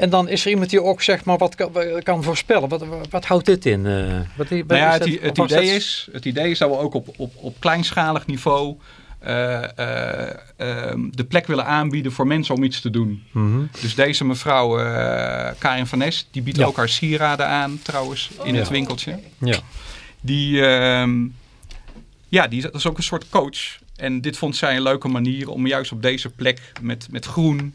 En dan is er iemand die ook zeg maar wat kan, kan voorspellen. Wat, wat, wat houdt dit in? eh? wat, Nou ja, het, idee dat- is, het idee is dat we ook op, op, op kleinschalig niveau eh, eh, ehm, de plek willen aanbieden voor mensen om iets te doen. Mhm. Dus deze mevrouw eh, Karin van Nes, die biedt Ja. ook haar sieraden aan trouwens in het Ja. winkeltje. Ja. Die, ehm, ja, die, dat is ook een soort coach. En dit vond zij een leuke manier om juist op deze plek met, met groen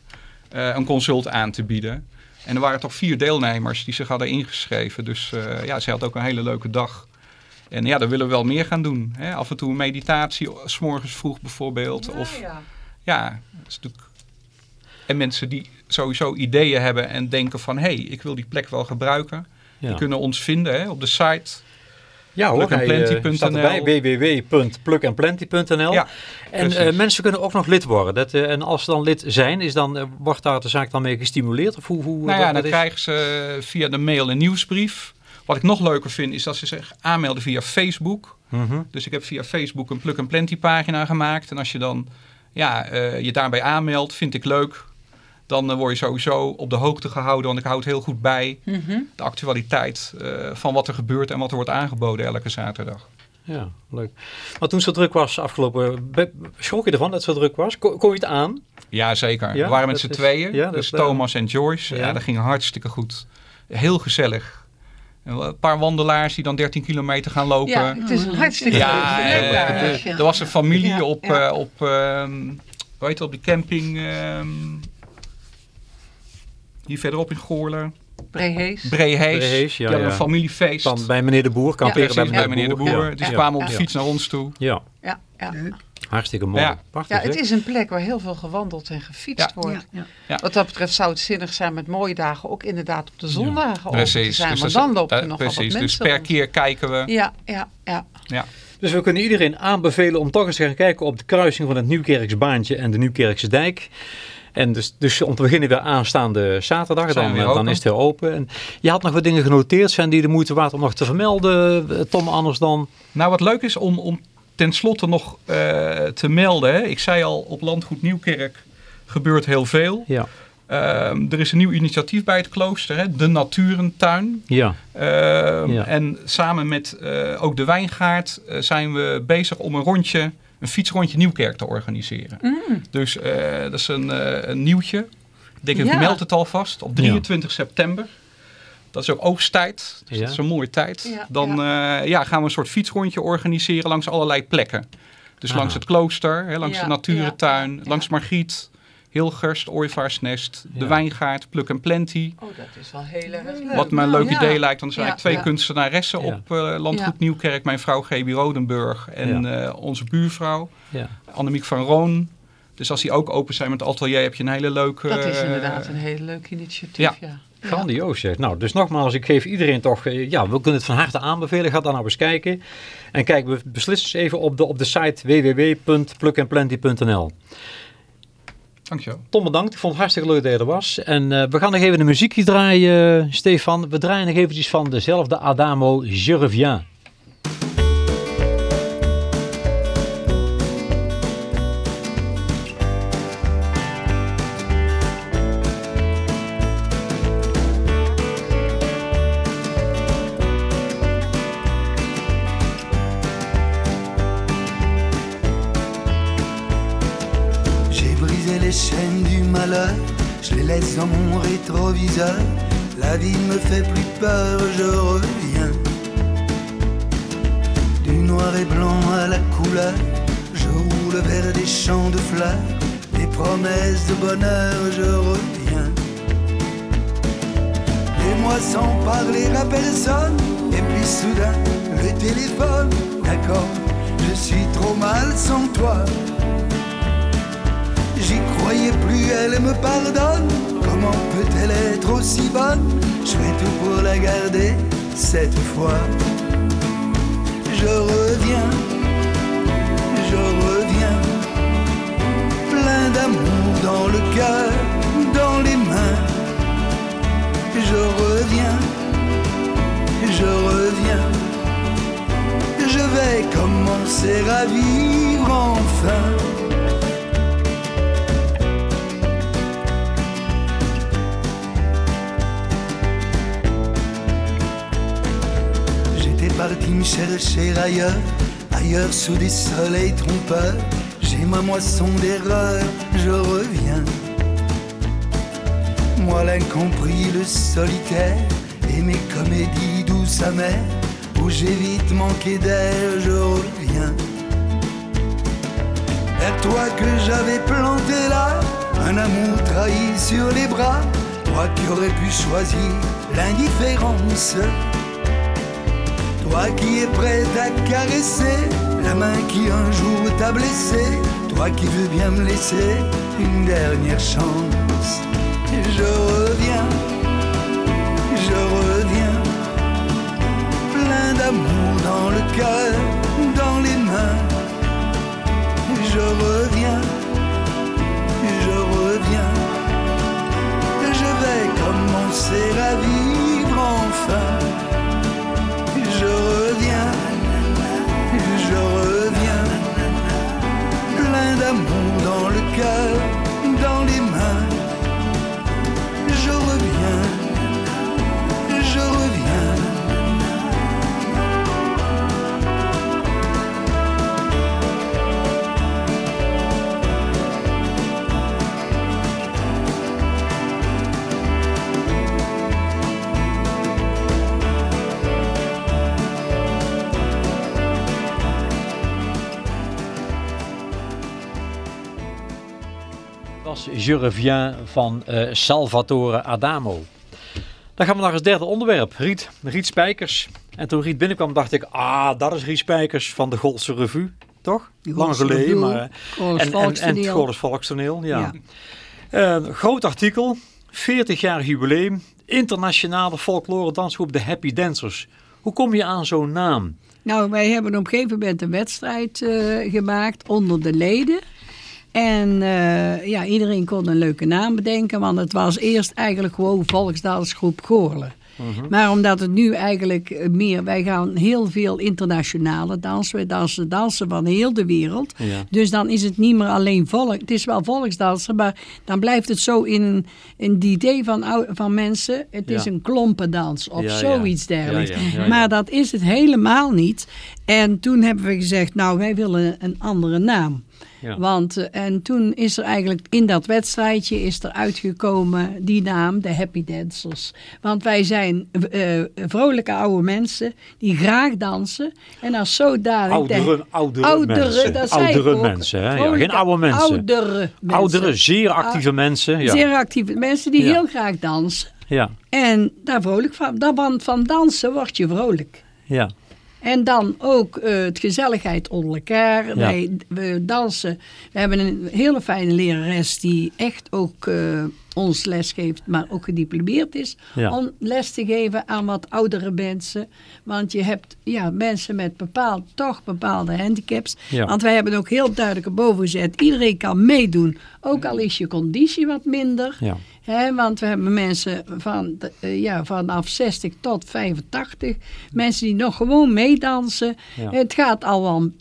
eh, een consult aan te bieden. En er waren toch vier deelnemers die zich hadden ingeschreven. Dus eh, ja, zij had ook een hele leuke dag. En ja, daar willen we wel meer gaan doen. Hè? Af en toe een meditatie, s morgens vroeg bijvoorbeeld. of ja. ja, dat is natuurlijk... En mensen die sowieso ideeën hebben en denken van... hé, hey, ik wil die plek wel gebruiken. Ja. Die kunnen ons vinden hè, op de site. Ja hoor, eh, erbij www.plugandplenty.nl Ja, En eh, mensen kunnen ook nog lid worden. Dat, eh, en als ze dan lid zijn, is dan, eh, wordt daar de zaak dan mee gestimuleerd? Of hoe, hoe, Nou ja, dan krijgen ze via de mail een nieuwsbrief. Wat ik nog leuker vind, is dat ze zich aanmelden via Facebook. Mhm. Dus ik heb via Facebook een Plug and Plenty pagina gemaakt. En als je dan ja, eh, je daarbij aanmeldt, vind ik leuk. Dan eh, word je sowieso op de hoogte gehouden. Want ik houd heel goed bij Mhm. de actualiteit eh, van wat er gebeurt en wat er wordt aangeboden elke zaterdag. Ja, leuk. Maar toen het zo druk was afgelopen, schrok je ervan dat het zo druk was? Ko- Kon je het aan? Ja, zeker. Ja, we waren met z'n is- tweeën. ja, dus dat, eh, Thomas en Joyce. Ja. ja. dat ging hartstikke goed. Heel gezellig. En Een paar wandelaars die dan 13 kilometer gaan lopen. Ja, het is een hartstikke Ja, leuk. eh, Ja, er- ja. er was een familie Ja, op, ja. eh, op, ehm, hoe heet het, op die camping ehm, hier verderop in Goorlen. Brehees. Brehees. Brehees, ja, die hadden ja. een familiefeest. Van bij meneer de Boer, kamperen bij bij meneer de Boer. Ja. Dus die Ja. kwamen op de Ja. fiets naar ons toe. Ja, Ja, ja. hartstikke mooi. Ja. Prachtig, ja, het is een plek waar heel veel gewandeld en gefietst Ja. wordt. Ja, ja. Wat dat betreft zou het zinnig zijn met mooie dagen ook inderdaad op de zondagen te Precies. zijn. Dus want dat- dan lopen er eh, nog wel Precies, wat dus mensen per rond. keer kijken we. Ja, ja, ja. Ja. Dus we kunnen iedereen aanbevelen om toch eens te gaan kijken op de kruising van het Nieuwkerkse baantje en de Nieuwkerkse dijk. En dus, dus om te beginnen weer aanstaande zaterdag, dan, dan is het weer open. En je had nog wat dingen genoteerd, zijn die de moeite waard om nog te vermelden, Tom, anders dan? Nou, wat leuk is om, om tenslotte nog eh, te melden. Hè. Ik zei al, op Landgoed Nieuwkerk gebeurt heel veel. Ja, Ehm, er is een nieuw initiatief bij het klooster, hè, de Naturentuin. ja, Ehm, Ja. En samen met eh, ook de Wijngaard eh, zijn we bezig om een rondje, een fietsrondje Nieuwkerk te organiseren. Dus eh, dat is een, eh, een nieuwtje. Ik denk, ik Ja. meld het alvast op 23 september. Dat is ook oogsttijd, dus Ja. dat is een mooie tijd. Ja, Dan eh, ja, gaan we een soort fietsrondje organiseren langs allerlei plekken. Dus Ah. langs het klooster, hè, langs Ja, de Naturentuin, ja, ja. langs Margriet, Hilgerst, Ooievaarsnest, de. Wijngaard, Pluk en Plenty. Oh, dat is wel heel erg leuk. Wat me een leuk Ja. idee lijkt, want er zijn Ja, eigenlijk twee ja. kunstenaressen Ja. op eh, Landgoed Ja. Nieuwkerk. Mijn vrouw G.B. Rodenburg en eh, onze buurvrouw ja. Annemiek van Roon. Dus als die ook open zijn met het atelier, heb je een hele leuke... Dat is eh, inderdaad een heel leuk initiatief, ja. Grandioos zeg. Nou, dus nogmaals, ik geef iedereen toch, ja, we kunnen het van harte aanbevelen. Ga daar nou eens kijken. En kijk, we beslissen eens even op de, op de site www.plugandplenty.nl. Dankjewel. Tom, bedankt. Ik vond het hartstikke leuk dat je er was. En eh, we gaan nog even een muziekje draaien, eh, Stefan. We draaien nog eventjes van dezelfde Adamo, Je. Dans mon rétroviseur. La vie me fait plus peur, je reviens. Du noir et blanc à la couleur, je roule vers des champs de fleurs. Des promesses de bonheur, je reviens. Les moi sans parler à personne. Et puis soudain, le téléphone, d'accord, je suis trop mal sans toi. J'y croyais plus, elle me pardonne. Comment peut-elle être aussi bonne? Je fais tout pour la garder cette fois. Je reviens, je reviens, plein d'amour dans le cœur, dans les mains. Je reviens, je reviens, je vais commencer à vivre enfin. Chercher ailleurs, ailleurs sous des soleils trompeurs. J'ai ma moisson d'erreurs, je reviens. Moi l'incompris, le solitaire, et mes comédies douces amères, où j'ai vite manqué d'air, je reviens. Vers toi que j'avais planté là, un amour trahi sur les bras, toi qui aurais pu choisir l'indifférence. Toi qui es prête à caresser la main qui un jour t'a blessé, toi qui veux bien me laisser une dernière chance. Je reviens, je reviens, plein d'amour dans le cœur, dans les mains. Je reviens, je reviens, je vais commencer à vivre dans le cœur, was Je Reviens van eh, Salvatore Adamo. Dan gaan we naar het derde onderwerp. Riet, Riet Spijkers. En toen Riet binnenkwam dacht ik, ah, dat is Riet Spijkers van de Golse Revue. Toch? Lang geleden. Maar, Goorles en, en, en het Volkstoneel. Ja. Ja. Eh, groot artikel, 40 jaar jubileum, internationale folklore dansgroep de Happy Dancers. Hoe kom je aan zo'n naam? Nou, wij hebben op een gegeven moment een wedstrijd eh, gemaakt onder de leden. En eh, ja, iedereen kon een leuke naam bedenken, want het was eerst eigenlijk gewoon Volksdansgroep Goorlen. Maar omdat het nu eigenlijk eh, meer, wij gaan heel veel internationale dansen, wij dansen dansen van heel de wereld. Ja. Dus dan is het niet meer alleen volk, het is wel volksdansen, maar dan blijft het zo in, in het idee van, van mensen, het is een klompendans of Ja, zoiets dergelijks. Maar dat is het helemaal niet. En toen hebben we gezegd, nou wij willen een andere naam. Ja. Want, eh, en toen is er eigenlijk in dat wedstrijdje is er uitgekomen die naam, de Happy Dancers. Want wij zijn eh, vrolijke oude mensen die graag dansen. En als zodanig... Oudere, oudere, Oudere, mensen. dat oudere ook. mensen, hè? Ja, geen oude mensen. Oudere mensen. Oudere, zeer actieve mensen. Ja. Zeer actieve mensen die heel graag dansen. Ja, En daar vrolijk van. daar- Want van dansen word je vrolijk. ja. En dan ook eh, het gezelligheid onder elkaar. Wij we dansen. We hebben een hele fijne lerares die echt ook eh, ons les geeft, maar ook gediplomeerd is. Ja. Om les te geven aan wat oudere mensen. Want je hebt ja, mensen met bepaald, toch bepaalde handicaps. Ja. Want wij hebben ook heel duidelijk erboven gezet. Iedereen kan meedoen. Ook al is je conditie wat minder. ja. Want we hebben mensen van, eh, ja, vanaf 60 tot 85. Mensen die nog gewoon meedansen. Ja. Het gaat al wel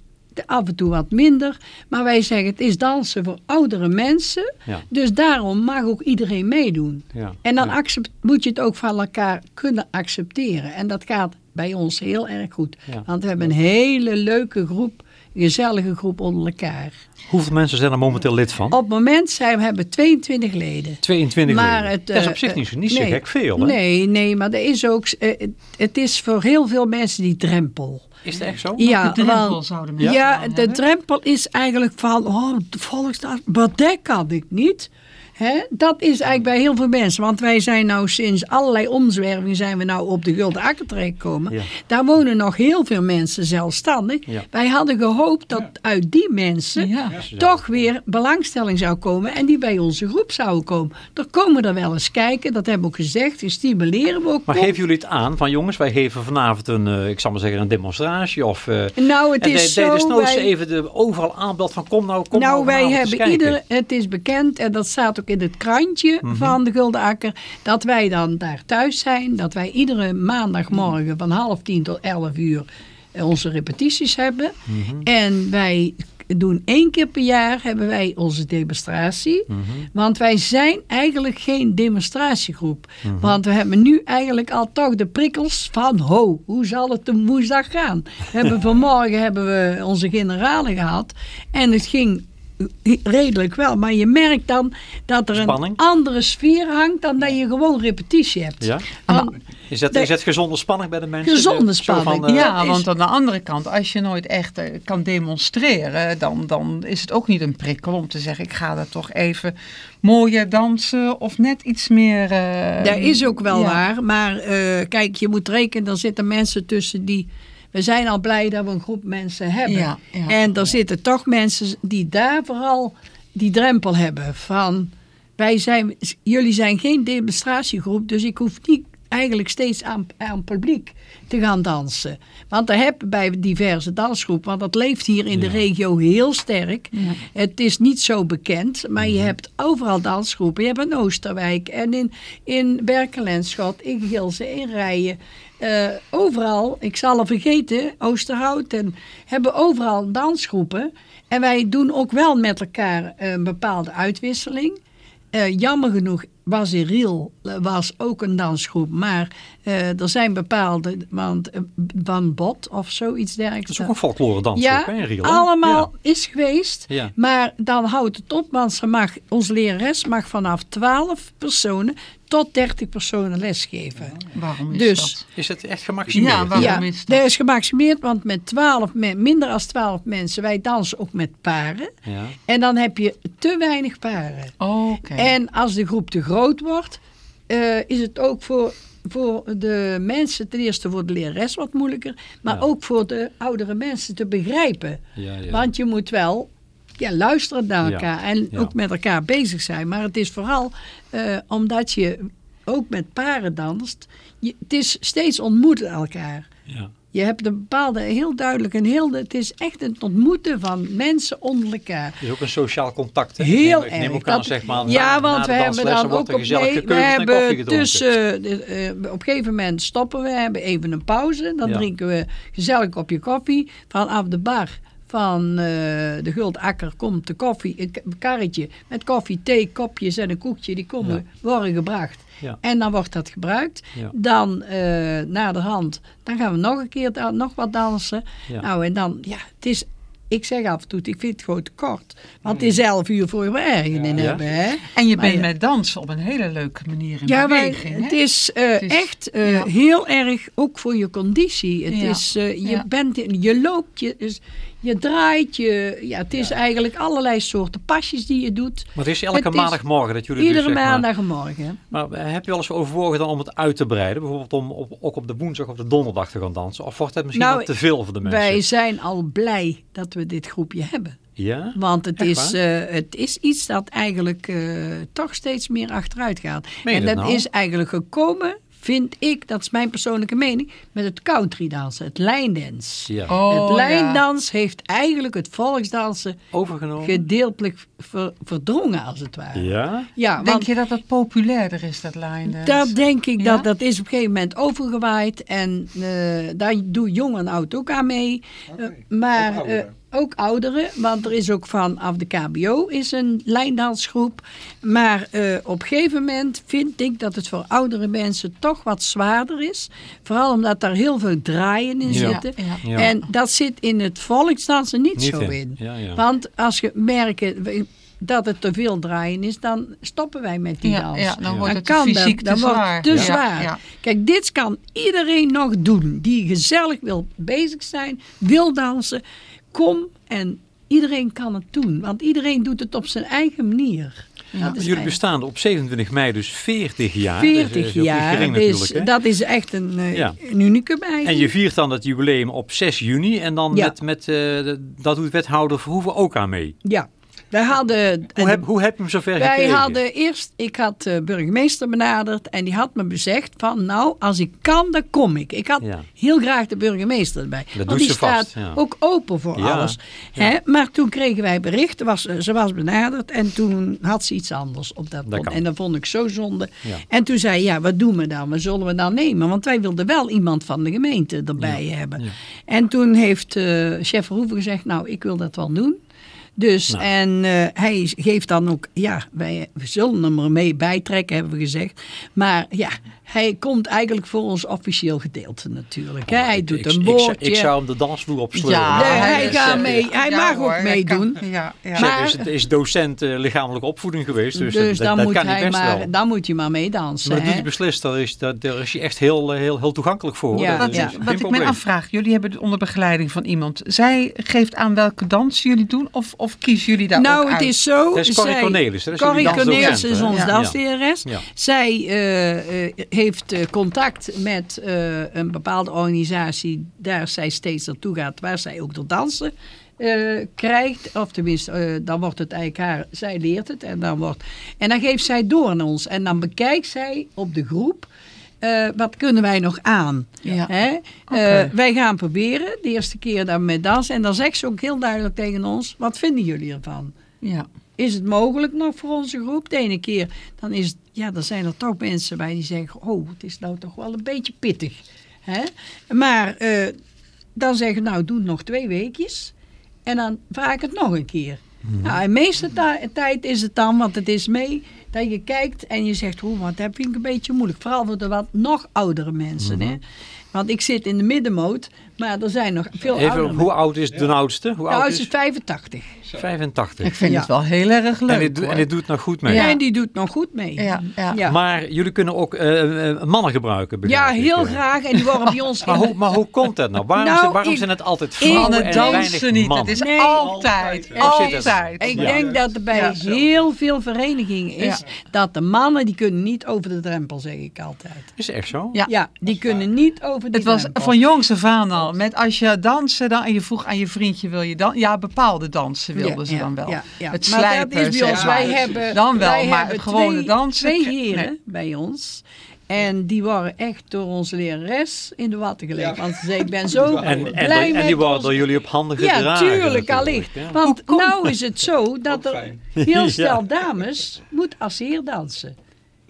af en toe wat minder. Maar wij zeggen het is dansen voor oudere mensen. Ja. Dus daarom mag ook iedereen meedoen. Ja. En dan accept, moet je het ook van elkaar kunnen accepteren. En dat gaat bij ons heel erg goed. Want we hebben een hele leuke groep, gezellige groep onder elkaar. Hoeveel mensen zijn er momenteel lid van? Op het moment zijn we hebben 22 leden. 22 Maar leden. het, dat is eh, op zich niet, zo- niet nee, zo gek veel, hè? Nee, nee, maar er is ook, eh, het, het is voor heel veel mensen die drempel. Is dat echt zo? Ja, de drempel want- zouden mensen Ja, de hebben. drempel is eigenlijk van, oh, de volksdaad, maar dat kan ik niet. Hè? Dat is eigenlijk bij heel veel mensen. Want wij zijn nou sinds allerlei omzwervingen zijn we nou op de Gulden Akker terechtgekomen. Ja. Daar wonen nog heel veel mensen zelfstandig. Ja. Wij hadden gehoopt dat uit die mensen Ja. toch weer belangstelling zou komen. En die bij onze groep zouden komen. Er komen er wel eens kijken. Dat hebben we ook gezegd. Die stimuleren we ook. Maar geven jullie het aan van jongens, wij geven vanavond een, eh, ik zal maar zeggen, een demonstratie of... eh Nou, het is de, de, zo... desnoods wij- even de, overal aanbod van kom nou, kom nou, nou, wij hebben ieder, het is bekend en dat staat ook in het krantje Mhm. van de Gulden Akker, dat wij dan daar thuis zijn, dat wij iedere maandagmorgen van half tien tot elf uur eh, onze repetities hebben. Mhm. En wij doen één keer per jaar hebben wij onze demonstratie. Mhm. Want wij zijn eigenlijk geen demonstratiegroep. Want we hebben nu eigenlijk al toch de prikkels van... ho, hoe zal het de woensdag gaan? We hebben vanmorgen hebben we onze generalen gehad. En het ging redelijk wel. Maar je merkt dan dat er Spanning? een andere sfeer hangt... dan dat je gewoon repetitie hebt. Ja? Want- Is dat, is dat gezonde spanning bij de mensen? Gezonde De- zo van, spanning, eh, ja, is- want aan de andere kant, als je nooit echt eh, kan demonstreren, dan, dan is het ook niet een prikkel om te zeggen, ik ga er toch even mooier dansen of net iets meer... eh, Dat is ook wel ja. waar. Maar eh, kijk, je moet rekenen, er zitten mensen tussen die... We zijn al blij dat we een groep mensen hebben. Ja, ja. En er zitten toch mensen die daar vooral die drempel hebben van... Wij zijn, jullie zijn geen demonstratiegroep, dus ik hoef niet eigenlijk steeds aan, aan publiek te gaan dansen. Want dat heb je bij diverse dansgroepen, want dat leeft hier in de regio heel sterk. Het is niet zo bekend, maar je hebt overal dansgroepen. Je hebt in Oosterwijk en in, in Berkelenschot, in Gilze, in Rijen. Eh, overal, ik zal er vergeten, Oosterhout, en hebben overal dansgroepen. En wij doen ook wel met elkaar een bepaalde uitwisseling. Eh, jammer genoeg was in Riel eh, was ook een dansgroep, maar eh, er zijn bepaalde, want eh, Van Bot of zoiets dergelijks. Dat is ook een folklore dans ja, hè, Riel, allemaal is geweest, Ja. maar dan houdt het op, want ze mag, onze lerares mag vanaf 12 personen tot 30 personen lesgeven. Waarom is Dus- dat? Is het echt gemaximeerd? Ja, waarom ja, is dat? dat is gemaximeerd, want met 12, men- minder dan 12 mensen, wij dansen ook met paren. Ja. En dan heb je te weinig paren. Oké. En als de groep te groot wordt, eh, is het ook voor, voor de mensen, ten eerste voor de lerares wat moeilijker, maar Ja. ook voor de oudere mensen te begrijpen. Ja, ja. Want je moet wel ja, luisteren naar elkaar en ook met elkaar bezig zijn. Maar het is vooral eh, omdat je ook met paren danst, je, het is steeds ontmoeten elkaar. Ja. Je hebt een bepaalde, heel duidelijk, een heel, het is echt het ontmoeten van mensen onder elkaar. Het is ook een sociaal contact. Hè? Heel neem, neem erg. Dat- zeg maar, ja, na, want na we hebben dan ook op, nee, we hebben tussen, de- eh, op een gegeven moment stoppen we, hebben even een pauze. Dan Ja. drinken we gezellig een kopje koffie vanaf de bar. Van eh, de Guldakker komt de koffie, een karretje met koffie, thee, kopjes en een koekje. Die komen, Ja. worden gebracht. Ja. En dan wordt dat gebruikt. Ja. Dan eh na de hand, dan gaan we nog een keer nog wat dansen. Ja. Nou, en dan, ja, het is, ik zeg af en toe, ik vind het gewoon te kort. Want het is elf uur voor we ergen in hebben. Hè? En je Maar bent ja. met dansen op een hele leuke manier in Ja, beweging. hè? het is, eh, Het is- echt eh, ja. heel erg ook voor je conditie. Het Ja. is, eh, je, Ja. bent, je loopt, je, dus je draait, je, ja, het is eigenlijk allerlei soorten pasjes die je doet. Maar het is elke Het maandagmorgen dat jullie Iedere dus, zeg maar, maandagmorgen. Maar eh, heb je wel eens overwogen dan om het uit te breiden? Bijvoorbeeld om op, ook op de woensdag of de donderdag te gaan dansen? Of wordt het misschien Nou, te veel voor de mensen? Wij zijn al blij dat we dit groepje hebben. Ja? Want het is, eh, het is iets dat eigenlijk eh, toch steeds meer achteruit gaat. En dat dat nou? is eigenlijk gekomen, vind ik, dat is mijn persoonlijke mening, met het country dansen, het lijndans. Ja. Oh, het ja. lijndans heeft eigenlijk het volksdansen Overgenomen? gedeeltelijk ver- verdrongen, als het ware. Ja? Ja, Denk want je dat dat populairder is, dat line dance? dat denk ik Ja? dat dat is op een gegeven moment overgewaaid. En eh, daar doet jong en oud ook aan mee. Eh, maar Ook ouderen. want er is ook vanaf de KBO is een lijndansgroep. Maar eh, op een gegeven moment vind ik dat het voor oudere mensen toch wat zwaarder is. Vooral omdat daar heel veel draaien in Ja. zitten. Ja, Ja. En dat zit in het volksdansen niet, Niet zo in. in. Ja, ja. Want als je merkt dat het te veel draaien is, dan stoppen wij met die Ja, dans. ja, dan Ja. wordt het kan dat, fysiek dan te wordt zwaar. het te Ja, zwaar. ja. Kijk, dit kan iedereen nog doen die gezellig wil bezig zijn, wil dansen. Kom en iedereen kan het doen, want iedereen doet het op zijn eigen manier. Dat Jullie bestaan op 27 mei dus 40 jaar. 40 dat is heel jaar. gering Dus dat is echt een, eh, Ja. een unicum eigenlijk. En je viert dan het jubileum op 6 juni en dan Ja. met, met eh, dat doet wethouder Verhoeven ook aan mee. Ja, wij hadden... Hoe heb, hoe heb je hem zover Wij gekregen? hadden eerst, ik had de burgemeester benaderd en die had me bezegd van nou, als ik kan, dan kom ik. Ik had Ja. heel graag de burgemeester erbij. Dat want doet die ze staat vast, ja. ook open voor Ja, alles. Hè? Maar toen kregen wij bericht, er was, ze was benaderd en toen had ze iets anders op dat Dat punt. En dat vond ik zo zonde. En toen zei ja, wat doen we dan? Wat zullen we dan nemen? Want wij wilden wel iemand van de gemeente erbij hebben. En toen heeft eh, chef Verhoeven gezegd, nou, ik wil dat wel doen. Dus, Nou. en eh, hij geeft dan ook, ja, wij we zullen hem er mee bijtrekken, hebben we gezegd. Maar ja, hij komt eigenlijk voor ons officieel gedeelte natuurlijk. hè. Hij Ik- doet ik, een woordje. ik zou hem de dansvloer opsleuren. Ja, Nee, Maar- hij is, gaat eh, mee. Hij ja, mag hoor, ook meedoen. Ja, ja. Maar- is, is docent eh, lichamelijke opvoeding geweest, dus, dus dat, dan, dat moet kan hij best maar, wel. dan moet je maar meedansen. Maar dat doet hè. hij beslist, daar is, daar, daar is hij echt heel, eh, heel, heel toegankelijk voor. hoor. Ja, Dat Wat, is ik me probleem. afvraag, jullie hebben het onder begeleiding van iemand. Zij geeft aan welke dans jullie doen of, of kiezen jullie daar nou, ook het uit? is zo. Dat is Corrie zij- Cornelis? Dat is Corrie Cornelis is Ja. danslerares. Ja. Zij eh, eh, heeft eh, contact met eh, een bepaalde organisatie. Daar zij steeds naartoe gaat, waar zij ook door dansen eh, krijgt. Of tenminste, eh, dan wordt het eigenlijk haar, zij leert het. En dan, wordt, en dan geeft zij door aan ons. En dan bekijkt zij op de groep. Eh, wat kunnen wij nog aan? Ja. Hè? Eh, wij gaan proberen, de eerste keer dat we met dansen. En dan zegt ze ook heel duidelijk tegen ons, wat vinden jullie ervan? Ja. Is het mogelijk nog voor onze groep? De ene keer, dan is het, ja, dan zijn er toch mensen bij die zeggen, oh, het is nou toch wel een beetje pittig. Hè? Maar eh, dan zeggen we, nou, doe het nog twee weekjes. En dan vraag ik het nog een keer. Nou, en meeste tijd is het dan, want het is mee, dat je kijkt en je zegt, oh, wat dat vind ik een beetje moeilijk. Vooral voor de wat nog oudere mensen. hè? Want ik zit in de middenmoot, maar er zijn nog veel oudere Even, hoe oud is de oudste? Hoe Nou, oud is is het 85. 85. Ik vind Ja. het wel heel erg leuk. En dit, en dit doet nog goed mee. Ja. En die doet nog goed mee. Ja, ja. Ja. Maar jullie kunnen ook eh, eh, mannen gebruiken. Ja, ik, heel eh. graag. En die worden bij ons... Maar de- hoe, maar hoe komt dat nou? Waarom, Nou, zijn, waarom ik- zijn het altijd vrouwen Mannen en weinig dansen niet. mannen? Het is Nee. altijd, altijd. Ik Ja. denk dat er bij heel veel verenigingen is... Ja. dat de mannen, die kunnen niet over de drempel, zeg ik altijd. Is echt zo? Ja. Ja, die kunnen niet over die Het was drempel. van jongs af aan al. Met als je dansen dan, en je vroeg aan je vriendje, wil je dan? Ja, bepaalde dansen wilden Ja, ze ja, dan wel. ja, ja. Het maar slijpen, dat is bij zeg ons. maar. Wij hebben, Dan wel, wij maar hebben het gewone twee, dansen... twee nee. heren bij ons. En die waren echt door onze lerares in de watten gelegd. Want ze zei, ik ben zo En, en, blij en met die worden ons- door jullie op handen Ja, gedragen. tuurlijk, natuurlijk, allicht. Want nou is het zo dat er heel stel Ja. dames moet als heer dansen.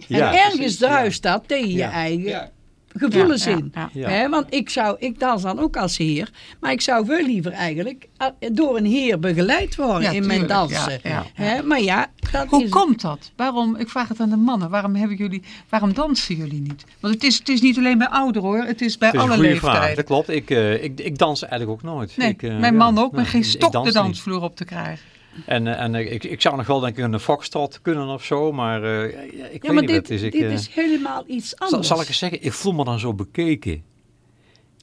Ja, en ergens precies, druist dat tegen je Ja. eigen Ja. Gevoelens Ja, ja, in. ja. Ja. Hè, want ik, zou, ik dans dan ook als heer. Maar ik zou veel liever eigenlijk eh, door een heer begeleid worden Ja, in mijn tuurlijk, dansen. ja, ja, Hè, maar ja, dat Hoe is... komt dat? Waarom, ik vraag het aan de mannen, waarom, hebben jullie, waarom dansen jullie niet? Want het is, het is niet alleen bij ouderen hoor, het is bij Het is een alle leeftijden. vraag, dat klopt. Ik, eh, ik, ik dans eigenlijk ook nooit. Nee, ik, eh, mijn man ook, maar nee, geen stok de niet. dansvloer op te krijgen. En, eh, en eh, ik, ik zou nog wel denk ik een foxtrot kunnen of zo, maar eh, ik ja, weet maar niet dit, wat het is. Ik, dit is helemaal iets zal, anders. zal ik eens zeggen, ik voel me dan zo bekeken.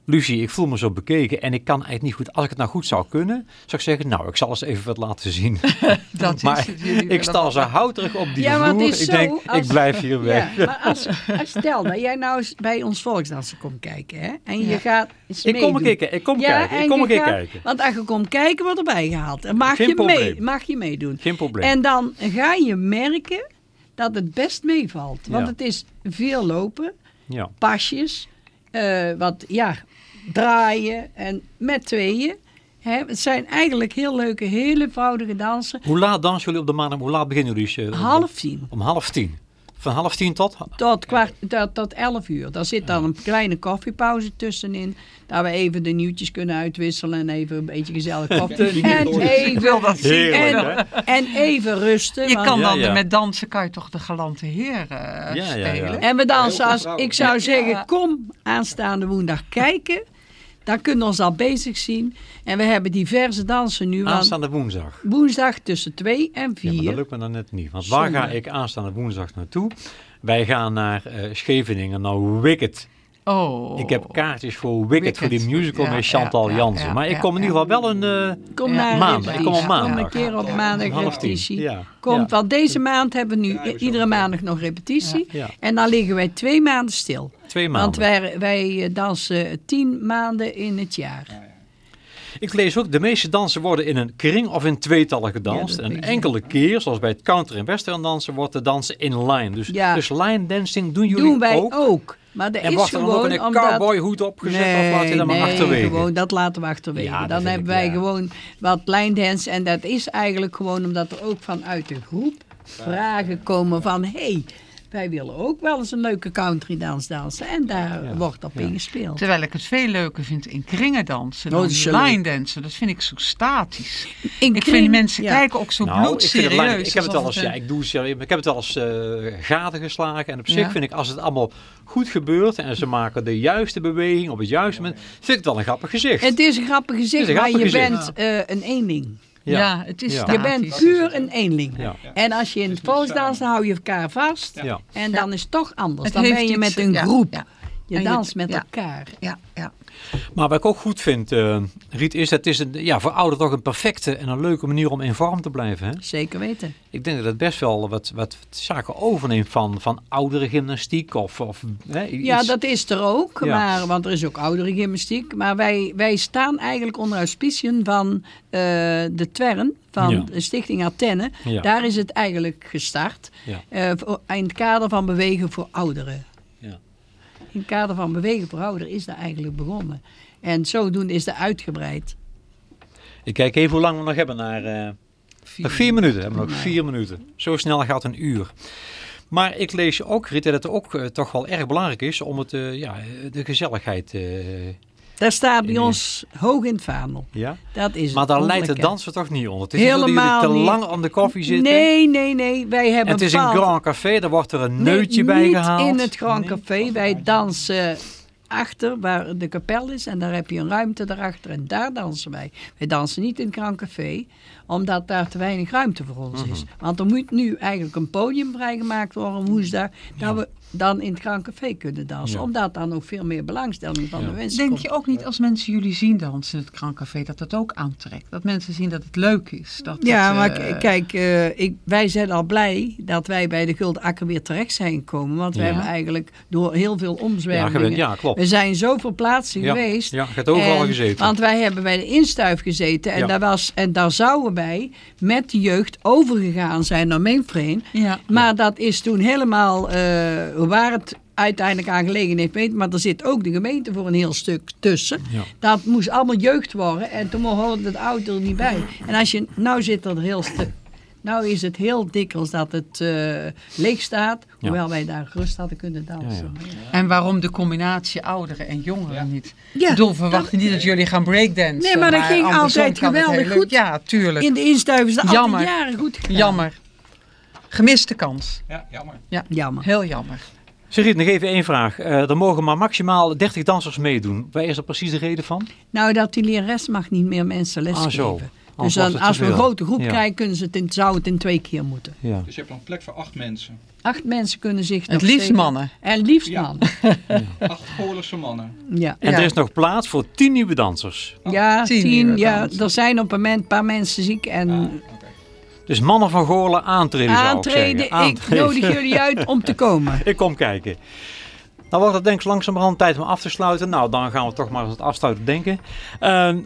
Lucie, ik voel me zo bekeken en ik kan eigenlijk niet goed. Als ik het nou goed zou kunnen, zou ik zeggen, nou, ik zal eens even wat laten zien. Dat maar is het, ik sta zo houterig op die Ja, maar vloer. Ik zo, denk, als- ik blijf hier weg. Ja, maar als, als stel dat jij nou eens bij ons volksdansen komt kijken. Hè, en je Ja. gaat eens Ik kom keer, ik kom Ja, kijken. Ik kom je een keer gaat- kijken. Want als je komt kijken, wordt erbij gehaald. En mag, Geen je, mee, mag je meedoen. Geen probleem. En dan ga je merken dat het best meevalt. Want Ja. het is veel lopen, ja. pasjes, eh, wat ja, draaien en met tweeën. Hè, het zijn eigenlijk heel leuke, heel eenvoudige dansen. Hoe laat dansen jullie op de maandag? Hoe laat beginnen jullie? eh, Half tien. Om half tien. Van half tien tot? Tot, kwart, tot, tot 11 uur. Daar zit dan een kleine koffiepauze tussenin. Dat we even de nieuwtjes kunnen uitwisselen en even een beetje gezellig koffie. en, Ik even, wil dat zien. Heerlijk, hè? en, en even rusten. Je want- kan dan ja. met dansen kan je toch de galante heer eh, Ja, ja, ja. spelen? En we dansen als, ik zou zeggen, Ja. kom aanstaande woensdag kijken. Dan kunnen we ons al bezig zien. En we hebben diverse dansen nu. Aanstaande woensdag. woensdag tussen 2 en Ja, maar 4. dat lukt me dan net niet. Want waar ga ik aanstaande woensdag naartoe? Wij gaan naar eh, Scheveningen, naar Wicked Oh. Ik heb kaartjes voor Wicked, voor die musical Ja, met Chantal ja, ja, Jansen. ja, maar ik ja, kom in ieder ja. geval wel een... eh, Kom Ja. naar Maandag. Ik kom op maandag. Kom een keer op maandag repetitie. Ja. Komt, ja. want deze maand hebben we nu iedere maandag nog repetitie. Ja. En dan liggen wij twee maanden stil. Twee maanden. Want wij, wij eh, dansen tien maanden in het jaar. Ik lees ook, de meeste dansen worden in een kring of in tweetallen gedanst. Ja, en enkele keer, zoals bij het counter- en western dansen, wordt de dansen in line. Dus, Ja. dus line dancing doen jullie Doen wij ook? ook. Maar dat En is wordt er dan ook gewoon een omdat... cowboyhoed opgezet of laat je dat maar nee, achterwege? gewoon, dat laten we achterwege. Ja, dan hebben ik, wij ja. gewoon wat line dance. En dat is eigenlijk gewoon omdat er ook vanuit de groep vragen komen van... hey, wij willen ook wel eens een leuke country dans dansen. En daar wordt op ingespeeld. Terwijl ik het veel leuker vind in kringen dansen Oh, dan is zo line dansen. Dat vind ik zo statisch. In ik kring- vind mensen ja. kijken ook zo Nou, ik, vind het bloedserieus. belangrijk. ik heb het wel ja, ik doe serieus, ik heb het wel eens eh gaten geslagen. En op zich Ja. vind ik, als het allemaal goed gebeurt en ze maken de juiste beweging op het juiste moment, vind ik het wel een grappig gezicht. Het is een grappig gezicht, maar je bent eh, een eenling. Ja. het is Ja. Je bent puur een eenling. Ja. En als je in het volksdans dan hou je elkaar vast. Ja. En dan is het toch anders. Het dan ben je met een ja, groep. Je En je- danst met ja. elkaar. Ja, ja. Maar wat ik ook goed vind, eh, Riet, is dat het is een, ja, voor ouderen toch een perfecte en een leuke manier om in vorm te blijven. Hè? Zeker weten. Ik denk dat het best wel wat, wat zaken overneemt van, van oudere gymnastiek of, of hè, iets. Ja, dat is er ook. Ja. Maar, want er is ook oudere gymnastiek. Maar wij, wij staan eigenlijk onder auspiciën van eh, de Twern. Van Ja. de Stichting Athene. Ja. Daar is het eigenlijk gestart. Ja. Eh, in het kader van bewegen voor ouderen. In het kader van bewegen voor ouderen is dat eigenlijk begonnen. En zodoende is dat uitgebreid. Ik kijk even hoe lang we nog hebben naar... eh, Vier. Nog vier minuten, hebben we nog vier minuten. Zo snel gaat een uur. Maar ik lees je ook, Rita, dat het ook eh, toch wel erg belangrijk is om het, eh, ja, de gezelligheid... Daar staat bij ons hoog in het vaandel. ja? Dat is Maar daar het leidt wonderlijke. dansen toch niet onder. Het is niet zo dat Helemaal jullie te niet. lang aan de koffie zitten. Nee, nee, nee. Wij hebben Het is een Grand Café, daar wordt er een Nee, neutje bij niet gehaald. in het Grand Nee. Café. Wij dansen achter waar de kapel is. En daar heb je een ruimte daarachter. En daar dansen wij. Wij dansen niet in het Grand Café. Omdat daar te weinig ruimte voor ons Mhm. is. Want er moet nu eigenlijk een podium vrijgemaakt worden woensdag. Dat we dan in het Grand Café kunnen dansen. Ja. omdat daar nog veel meer belangstelling van Ja. de mensen Denk komt. je ook niet als mensen jullie zien dansen in het krankcafé dat dat ook aantrekt? Dat mensen zien dat het leuk is? Dat Ja, het, maar eh, kijk, eh, ik, wij zijn al blij dat wij bij de Gulden Akker weer terecht zijn gekomen. Want we hebben eigenlijk door heel veel omzwervingen... ge- ja, klopt. We zijn zoveel plaatsen Ja, geweest. ja, je hebt overal En- gezeten. Want wij hebben bij de instuif gezeten. En, Ja. daar, was, en daar zouden wij met de jeugd overgegaan zijn naar Mainframe. Ja. Maar dat is toen helemaal eh, waar het uiteindelijk aan gelegen heeft. weet, Maar er zit ook de gemeente voor een heel stuk tussen. Ja. Dat moest allemaal jeugd worden. En toen hoorde het auto er niet bij. En als je, nou zit er heel stuk. Nou is het heel dikwijls dat het eh, leeg staat. Ja. Hoewel wij daar gerust hadden kunnen dansen. En waarom de combinatie ouderen en jongeren niet? Ja, ik bedoel, verwacht niet dat jullie gaan breakdansen. Nee, maar dat ging altijd geweldig goed. Ja, tuurlijk. In de instuif is dat altijd jaren goed gegaan. Jammer. Gemiste kans. Ja, jammer. Jammer. Heel jammer. Sigrid, nog even één vraag. Eh, er mogen maar maximaal 30 dansers meedoen. Waar is er precies de reden van? Nou, dat die lerares mag niet meer mensen lesgeven. Ah, zo. Dus dan, als we een grote groep Ja. krijgen, kunnen ze het in, zou het in twee keer moeten. Ja. Dus je hebt nog plek voor acht mensen. Acht mensen kunnen zich Het liefst steeds- mannen. En liefst Ja. mannen. Acht Goorlense mannen. Ja. En Ja. er is nog plaats voor 10 nieuwe dansers. Ja, tien tien. Ja, er zijn op een moment een paar mensen ziek. En. Dus mannen van Goorlen aantreden zou ik aantreden, ik Aantreden. nodig jullie uit om te komen. Ik kom kijken. Dan wordt het denk ik langzamerhand tijd om af te sluiten. Nou, dan gaan we toch maar aan het afsluiten denken. Ehm,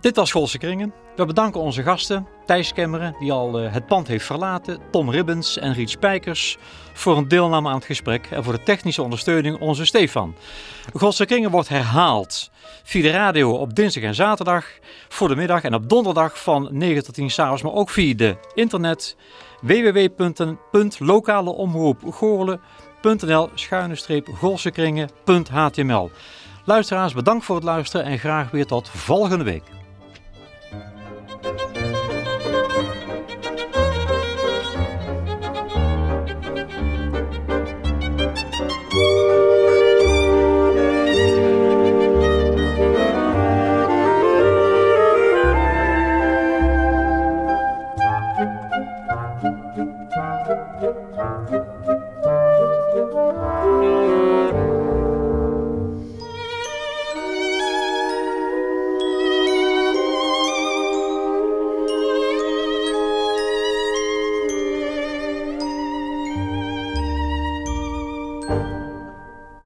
dit was Schoolse Kringen. We bedanken onze gasten, Thijs Kemmeren, die al eh, het pand heeft verlaten, Tom Ribbens en Riet Spijkers, voor een deelname aan het gesprek en voor de technische ondersteuning onze Stefan. Godse Kringen wordt herhaald via de radio op dinsdag en zaterdag voor de middag en op donderdag van 9 tot 10 s'avonds, maar ook via de internet www.lokaleomroepgoorlen.nl schuine streep golsekringen.html. Luisteraars, bedankt voor het luisteren en graag weer tot volgende week.